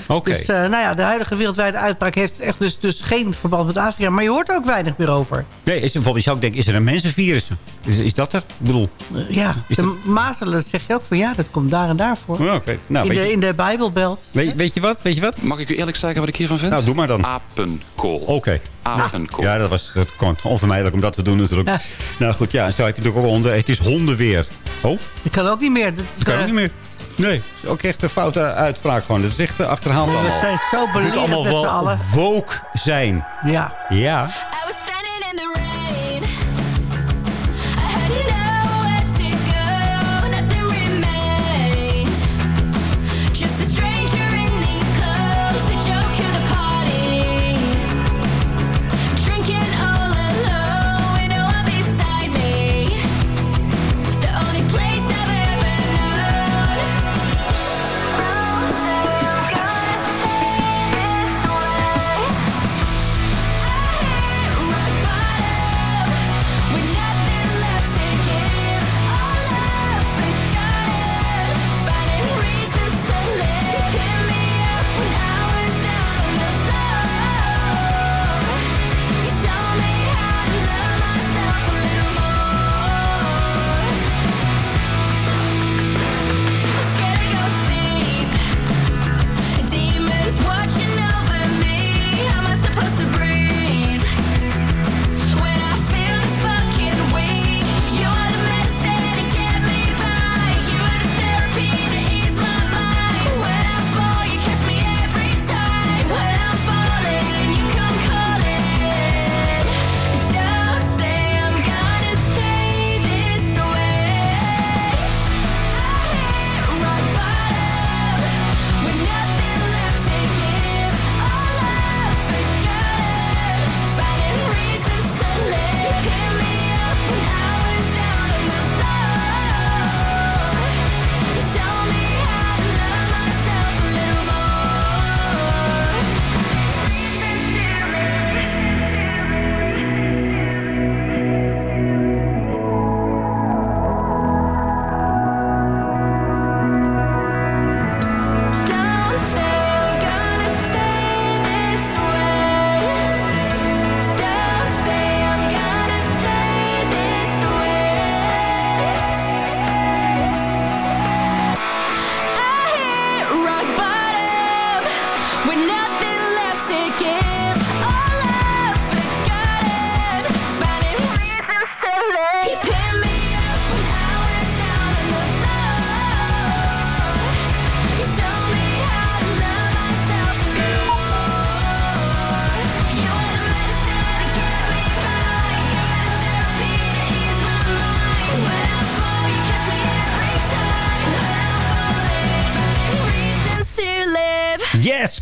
Oké. Dus eh, nou ja, de huidige wereldwijde uitbraak heeft echt dus, dus geen verband met Afrika. Maar je hoort er ook weinig meer over. Nee, is er, bijvoorbeeld, je zou ook denken, is er een mensenvirus? Is, is dat er? Ik bedoel... Eh, ja, de mazelen zeg je ook van ja, dat komt daar en daar voor. Ja, oké. Nou, in, de, je- in de Bijbelbelt. Weet, weet je wat? Weet je wat? Mag ik u eerlijk zeggen wat ik hiervan vind? Nou, doe maar dan. Apenkool. Oké. Apenkool. Ja, dat was dat kon onvermijdelijk om dat te doen natuurlijk. [LAUGHS] Nou goed, ja, en zo heb je natuurlijk ook honden. Het is hondenweer. Oh, Dat kan ook niet meer. Dat, kan eh, ook niet meer. Nee, dat is ook echt een foute uitspraak gewoon. Dat is echt achterhaald We allemaal. zijn zo Het belerend allemaal wel woke zijn. Ja. Ja.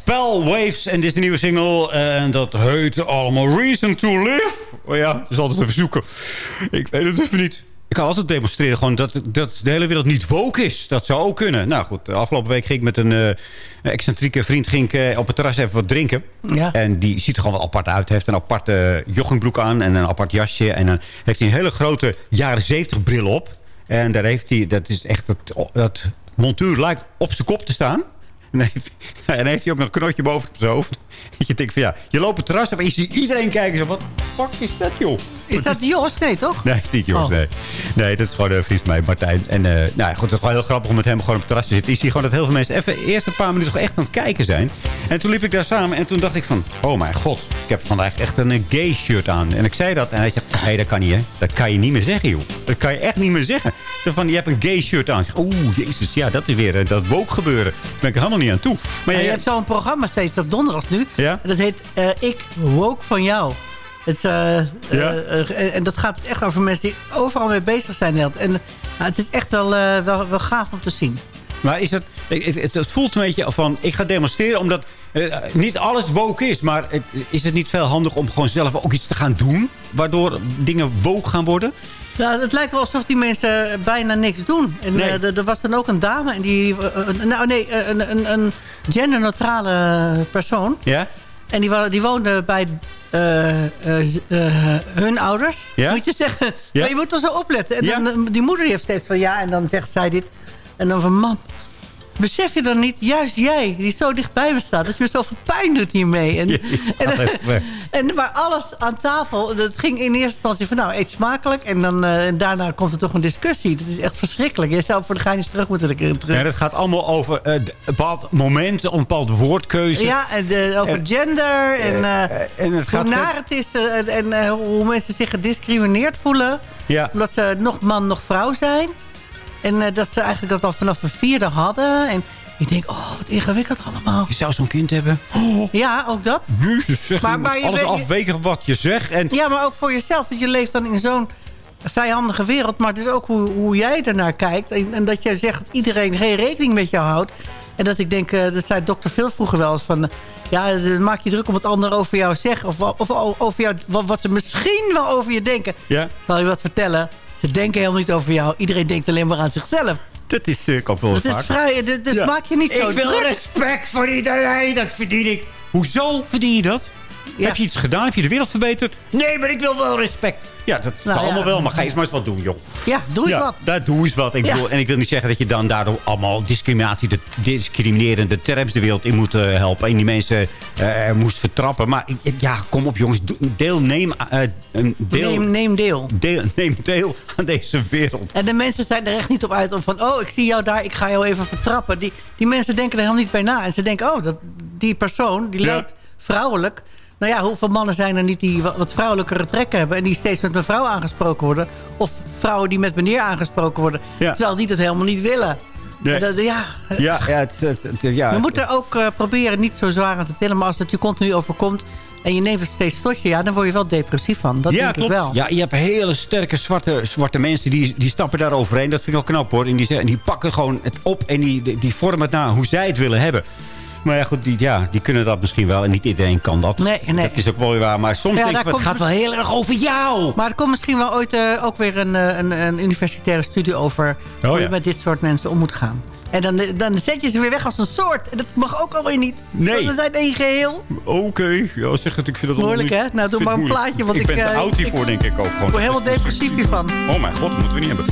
Spell Waves. En dit is de nieuwe single. En dat heet allemaal Reason to Live. Oh ja, het is altijd een verzoeken. Ik weet het even niet. Ik kan altijd demonstreren gewoon dat, dat de hele wereld niet woke is. Dat zou ook kunnen. Nou goed, de afgelopen week ging ik met een, eh, een excentrieke vriend ging ik, eh, op het terras even wat drinken. Ja. En die ziet er gewoon wel apart uit. Hij heeft een aparte joggingbroek aan en een apart jasje. En dan heeft hij een hele grote jaren 70 bril op. En daar heeft hij, dat is echt, dat, dat montuur lijkt op zijn kop te staan. [LAUGHS] En dan heeft, hij ook nog een knotje boven zijn hoofd. [LAUGHS] Je denkt van ja, je loopt het terras op en je ziet iedereen kijken. Zo, wat fuck is dat joh? Is dat Jos? Nee, toch? Nee, niet Jos, Oh. nee. Nee, dat is gewoon vriend van mij, Martijn. En eh, nou ja, goed, het is gewoon heel grappig om met hem gewoon op het terras te zitten. Je ziet gewoon dat heel veel mensen even eerst een paar minuten toch echt aan het kijken zijn. En toen liep ik daar samen en toen dacht ik van... Oh mijn god, ik heb vandaag echt een gay shirt aan. En ik zei dat en hij zegt... Nee, dat kan niet, hè. Dat kan je niet meer zeggen, joh. Dat kan je echt niet meer zeggen. Zo van, je hebt een gay shirt aan. Oeh, jezus, ja, dat is weer eh, dat woke gebeuren. Daar ben ik er helemaal niet aan toe. Maar je hebt zo'n programma steeds op donderdag nu. Ja? En dat heet eh, Ik Woke van jou. Het eh, eh, Ja? en dat gaat dus echt over mensen die overal mee bezig zijn. En nou, het is echt wel, wel, wel gaaf om te zien. Maar is het, het, het, voelt een beetje van... Ik ga demonstreren omdat eh, niet alles woke is. Maar het- is het niet veel handig om gewoon zelf ook iets te gaan doen? Waardoor dingen woke gaan worden? Ja, het lijkt wel alsof die mensen bijna niks doen. En, Nee. eh, er- was dan ook een dame. En die, eh, nou nee, een, een, een genderneutrale persoon. Ja? En die, die woonde bij hun ouders. Ja? Moet je zeggen. Ja? Maar je moet er zo opletten. En dan, die moeder heeft steeds van ja. En dan zegt zij dit. En dan van mam. Besef je dan niet, juist jij, die zo dichtbij me staat... dat je me zoveel pijn doet hiermee. En, [LAUGHS] en, [LAUGHS] en, maar alles aan tafel, dat ging in eerste instantie van... nou, eet smakelijk en, dan, eh, en daarna komt er toch een discussie. Dat is echt verschrikkelijk. Je zou voor de gein terug moeten terug. Ja, dat gaat allemaal over eh, een bepaald moment, een bepaalde woordkeuze. Ja, en de, over En- gender en, eh, en het gaat hoe naar het is eh, en, en, eh, hoe mensen zich gediscrimineerd voelen. Ja. Omdat ze nog man, nog vrouw zijn. En eh, dat ze eigenlijk dat al vanaf de vierde hadden. En ik denk, oh, wat ingewikkeld allemaal. Je zou zo'n kind hebben. Ja, ook dat. Zeg, Maar- maar je alles weet- afwegen wat je zegt. En, Ja, maar ook voor jezelf. Want je leeft dan in zo'n vijandige wereld. Maar het is ook hoe, hoe jij ernaar kijkt. En, en dat jij zegt dat iedereen geen rekening met jou houdt. En dat ik denk, eh, dat zei dokter Phil vroeger wel eens van... ja, dan maak je druk om wat anderen over jou zeggen. Of, of, of over jou, wat, wat ze misschien wel over je denken. Ja. Zal je wat vertellen. Ze denken helemaal niet over jou. Iedereen denkt alleen maar aan zichzelf. dat is, eh, kan wel Dat is vrij, Ja. maak je niet zo Ik wil druk. respect voor iedereen, dat verdien ik. Hoezo verdien je dat? Ja. Heb je iets gedaan? Heb je de wereld verbeterd? Nee, maar ik wil wel respect. Ja, dat Nou, zal allemaal wel, maar ga eens maar eens wat doen, joh. Ja, doe eens ja, wat. daar doe eens wat. Ik bedoel, en ik wil niet zeggen dat je dan daardoor allemaal discriminatie, de discriminerende terms de wereld in moet eh, helpen. En die mensen eh, moest vertrappen. Maar ja, kom op jongens, doe- deel, neem, eh, een deel, Neem, neem deel. deel, neem deel aan deze wereld. En de mensen zijn er echt niet op uit om van... oh, ik zie jou daar, ik ga jou even vertrappen. Die, die mensen denken er helemaal niet bij na. En ze denken, oh, dat, die persoon, die lijkt vrouwelijk. Nou ja, hoeveel mannen zijn er niet die wat, vrouwelijkere trekken hebben... en die steeds met mevrouw aangesproken worden? Of vrouwen die met meneer aangesproken worden... Ja. terwijl die dat helemaal niet willen. Nee. En dat- ja, Ja, ja, het, het- het- ja. we moeten ook eh, proberen niet zo zwaar aan te tillen... maar als het je continu overkomt en je neemt het steeds tot je... ja, dan word je wel depressief van. Dat ja, denk klopt. ik wel. Ja, je hebt hele sterke zwarte, zwarte mensen die, die stappen daar overheen. Dat vind ik wel knap hoor. En die, zeggen- die pakken gewoon het op en die, die, die vormen het naar hoe zij het willen hebben. Maar ja, goed, die, ja, die kunnen dat misschien wel. En niet iedereen kan dat. Nee, nee. Dat is ook wel waar. Maar soms Ja, denk ik, het komt gaat wel heel erg over jou. Maar er komt misschien wel ooit eh, ook weer een, eh, een, een universitaire studie over... hoe Oh, ja. je met dit soort mensen om moet gaan. En dan, dan zet je ze weer weg als een soort. En dat mag ook alweer niet. Nee. Want we zijn één geheel. Oké, ja, zeg het. Ik vind het Moeilijk, hè? Nou, doe maar een plaatje, want ik ik, ben te eh, oud hiervoor, ik- denk ik ook. Ik Gewoon. word helemaal depressief hiervan. Oh mijn god, dat moeten we niet hebben.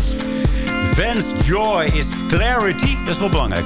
Vance Joy is clarity. Dat is wel belangrijk.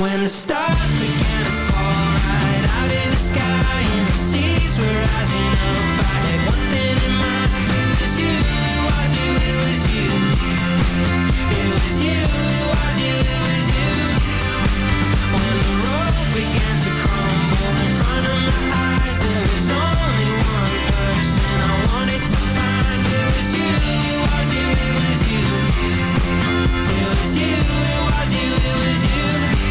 When the stars began to fall right out in the sky And the seas were rising up. I had one thing in mind It was you, it was you, it was you. It was you, it was you, it was you. When the road began to crumble in front of my eyes There was only one person I wanted to find. It was you, it was you, it was you. It was you, it was you, it was you.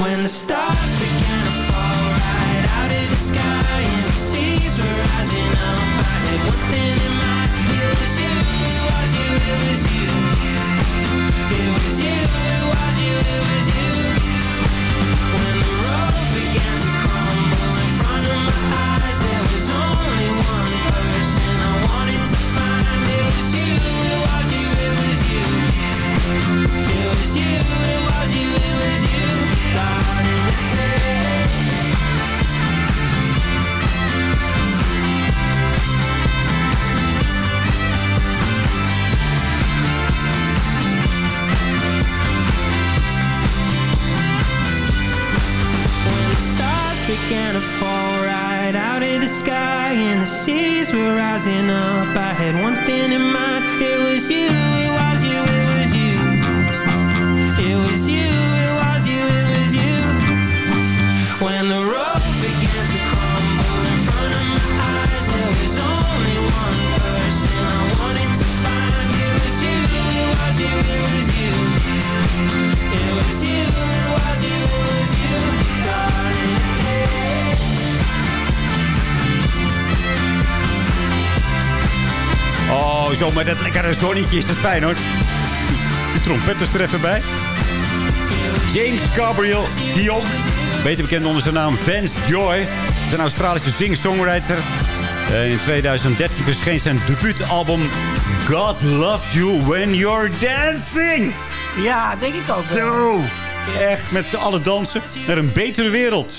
when the stars began to fall right out of the sky seas were rising up. I had one thing in mind: it was you, it was you, it was you. It was you, it was you, it was you. When the road began to crumble in front of my eyes, there was only one person I wanted to find. It was you, it was you, it was you. It was you, it was you, it was you. Darling, hey. Began to fall right out of the sky and the seas were rising up, I had one thing in mind. It was you, it was you, it was you. It was you, it was you, it was you. When the road began to crumble in front of my eyes, there was only one person I wanted to find. It was you, it was you, it was you. It was you, it was you, it was you, darling. Oh, zo met dat lekkere zonnetje is het fijn hoor. De trompet is er even bij. James Gabriel Dion. Beter bekend onder zijn naam Vance Joy. Is een Australische zing-songwriter. Eh, In 2013 verscheen zijn debuutalbum God Loves You When You're Dancing. Ja, denk ik ook. wel. Zo. Echt met z'n allen dansen naar een betere wereld.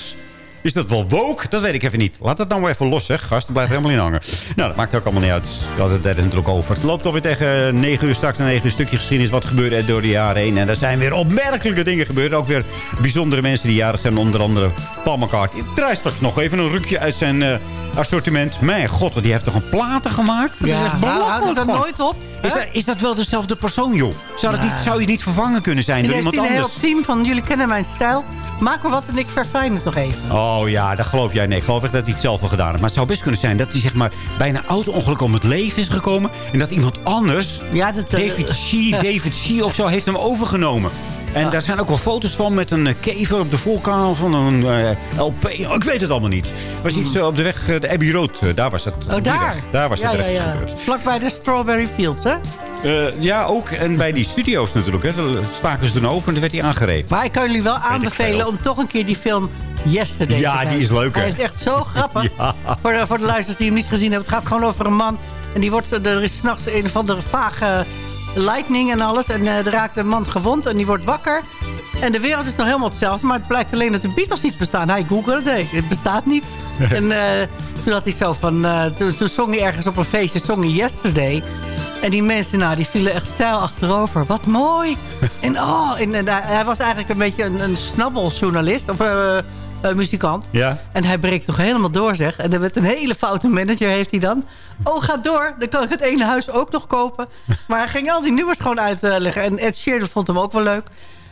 Is dat wel woke? Dat weet ik even niet. Laat dat nou maar even los, zeg. Gast, dat blijft helemaal in hangen. Nou, dat maakt ook allemaal niet uit. Dat het er natuurlijk over. Het loopt alweer tegen 9 uur straks. Een 9 uur stukje geschiedenis. Wat gebeurde er door de jaren heen. En er zijn weer opmerkelijke dingen gebeurd. Ook weer bijzondere mensen die jarig zijn. Onder andere Paul McCartney. Ik draai straks nog even een rukje uit zijn eh, assortiment. Mijn god, want die heeft toch een platen gemaakt? Dat is echt Ja, belachelijk houdt gewoon. nooit op. Is dat, is dat wel dezelfde persoon, joh? Zou, dat niet, zou je niet vervangen kunnen zijn En door iemand hij een anders? heel team van, jullie kennen mijn stijl. Maak maar wat en ik verfijn het nog even. Oh ja, dat geloof jij. Nee, ik geloof echt dat hij het zelf wel gedaan heeft. Maar het zou best kunnen zijn dat hij zeg maar, bij een auto-ongeluk om het leven is gekomen. En dat iemand anders, Ja, dat, eh, David Shee, [LAUGHS] David Shee of zo, heeft hem overgenomen. En daar zijn ook wel foto's van met een kever op de voorkant van een eh, LP. Oh, ik weet het allemaal niet. Was iets eh, op de weg, eh, de Abbey Road. daar was het. Oh, daar? Daar was ja, het ja, echt ja. gebeurd. Vlakbij de Strawberry Fields, hè? Ja, ook. En bij die studio's natuurlijk. Hè. Daar staken ze toen over en toen werd hij aangereden. Maar ik kan jullie wel aanbevelen om toch een keer die film Yesterday Ja, te kijken. die is leuk, hè? Hij is echt zo [LAUGHS] grappig. Ja. voor, de, voor de luisteraars die hem niet gezien hebben. Het gaat gewoon over een man. En die wordt, er is s'nachts een van de vage lightning en alles. En eh, er raakt een man gewond en die wordt wakker. En de wereld is nog helemaal hetzelfde. Maar het blijkt alleen dat de Beatles niet bestaan. Hij googelde, nee, het bestaat niet. [LAUGHS] en eh, toen had hij zo van... eh, toen, toen zong hij ergens op een feestje, zong hij Yesterday. En die mensen, nou, die vielen echt stijl achterover. Wat mooi! [LAUGHS] en oh, en, hij was eigenlijk een beetje een, een snabbeljournalist. Of eh, eh, muzikant. Ja. En hij breekt toch helemaal door, zeg. En dan met een hele foute manager heeft hij dan. Oh, ga door. Dan kan ik het ene huis ook nog kopen. [LAUGHS] Maar hij ging al die nummers gewoon uitleggen. En Ed Sheeran vond hem ook wel leuk.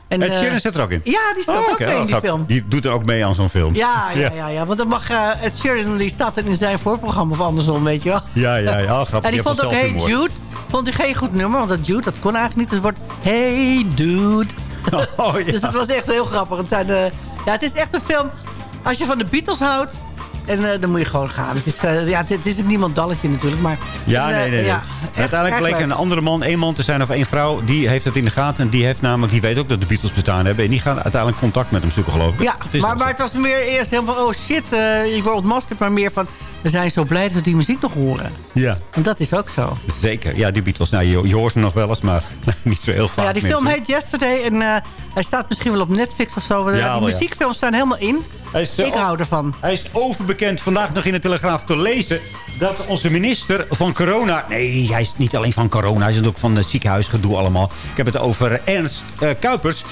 En, Ed eh, Sheeran zit er ook in? Ja, die staat Oh, ook mee in Oh, die film. Die doet er ook mee aan zo'n film. Ja, [LAUGHS] ja, ja, ja. Want dan mag eh, Ed Sheeran, die staat er in zijn voorprogramma of andersom, weet je wel. Ja, ja, ja. Oh, grappig. [LAUGHS] En die vond ook Hey. Jude. Vond hij geen goed nummer, want dat Jude, dat kon eigenlijk niet. Dus het wordt Hey Dude. Oh, ja. Dus dat was echt heel grappig. Het, zijn, eh, ja, het is echt een film, als je van de Beatles houdt... En eh, dan moet je gewoon gaan. Het is, eh, ja, het is het niemand dalletje natuurlijk, maar... Ja, en, eh, nee, nee. nee. ja, echt Uiteindelijk bleek een andere man, één man te zijn of één vrouw. Die heeft het in de gaten. En die heeft namelijk, die weet ook dat de Beatles bestaan hebben. En die gaan uiteindelijk contact met hem zoeken, geloof ik. Ja, maar, maar het was meer eerst helemaal van... Oh shit, je wordt ontmaskerd. Maar meer van... We zijn zo blij dat we die muziek nog horen. Ja, En dat is ook zo. zeker. Ja, die Beatles. Nou, je, je hoort ze nog wel eens, maar [LAUGHS] niet zo heel vaak ja, die meer. film heet Yesterday. En eh, hij staat misschien wel op Netflix of zo. Ja, die muziekfilms staan helemaal in. Is, eh, Ik hou ervan. Hij is overbekend vandaag nog in de Telegraaf te lezen... dat onze minister van corona... Nee, hij is niet alleen van corona. Hij is ook van het ziekenhuisgedoe allemaal. Ik heb het over Ernst eh, Kuipers.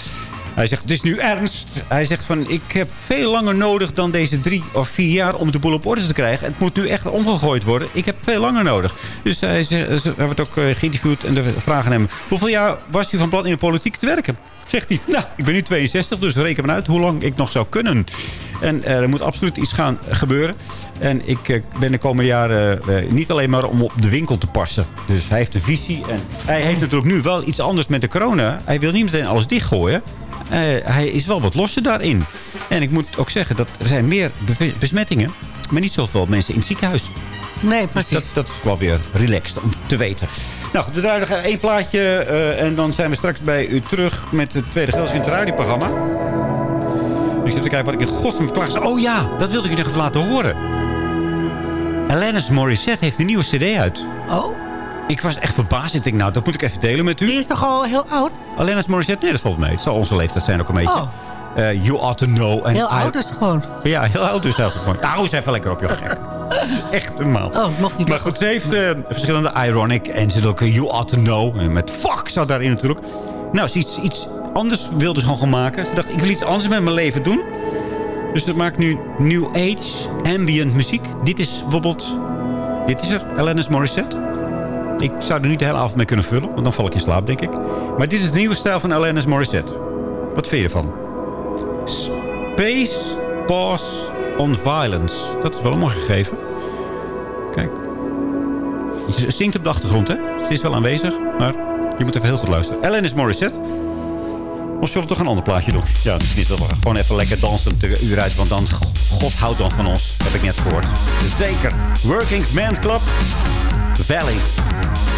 Hij zegt, het is nu ernst. Hij zegt van, ik heb veel langer nodig dan deze drie of vier jaar om de boel op orde te krijgen. Het moet nu echt omgegooid worden. Ik heb veel langer nodig. Dus hij, zegt, hij wordt ook eh, geïnterviewd en de vragen hem... Hoeveel jaar was u van plan in de politiek te werken? Zegt hij, nou, ik ben nu 62, dus reken maar uit hoe lang ik nog zou kunnen. En eh, er moet absoluut iets gaan gebeuren. En ik eh, ben de komende jaren niet alleen maar om op de winkel te passen. Dus hij heeft een visie. En hij heeft natuurlijk nu wel iets anders met de corona. Hij wil niet meteen alles dichtgooien. Eh, hij is wel wat losser daarin. En ik moet ook zeggen dat er zijn meer besmettingen. Maar niet zoveel mensen in het ziekenhuis. Nee, Dus precies. dat, dat is wel weer relaxed om te weten. Nou goed, we draaien nog één plaatje. eh, en dan zijn we straks bij u terug met het tweede Gelswind radioprogramma. Ik zit te kijken wat ik in godsnaam heb klaar. Oh ja, dat wilde ik u nog even laten horen. Alanis Morissette heeft een nieuwe cd uit. Oh? Ik was echt verbaasd. Ik denk, nou, dat moet ik even delen met u. Die is toch al heel oud? Alanis Morissette, nee, dat volgens mij. Het zal onze leeftijd zijn ook een beetje. Oh. Eh, you ought to know. En Heel I- oud is het gewoon. Ja, heel oud dus eigenlijk gewoon. Nou, eens even lekker op je gek. [LAUGHS] Echt een maal. Oh, nog niet. Maar goed, ze heeft eh, verschillende ironic en ze ook eh, You Ought To Know. En met fuck zat daarin natuurlijk. Nou, ze iets, iets anders wilde ze gewoon gaan maken. Ze dacht, ik wil iets anders met mijn leven doen. Dus ze maakt nu New Age ambient muziek. Dit is bijvoorbeeld... Dit is er, Alanis Morissette. Ik zou er niet de hele avond mee kunnen vullen. Want dan val ik in slaap, denk ik. Maar dit is de nieuwe stijl van Alanis Morissette. Wat vind je ervan? Space Pause on Violence. Dat is wel een mooi gegeven. Kijk. Ze zingt op de achtergrond, hè? Ze is wel aanwezig, maar je moet even heel goed luisteren. Alanis Morissette. Of zullen we toch een ander plaatje doen? Ja, het is niet dat we gewoon even lekker dansen de uur uit. Want dan, God houdt dan van ons. Heb ik net gehoord. Zeker. Working Man Club. Valley.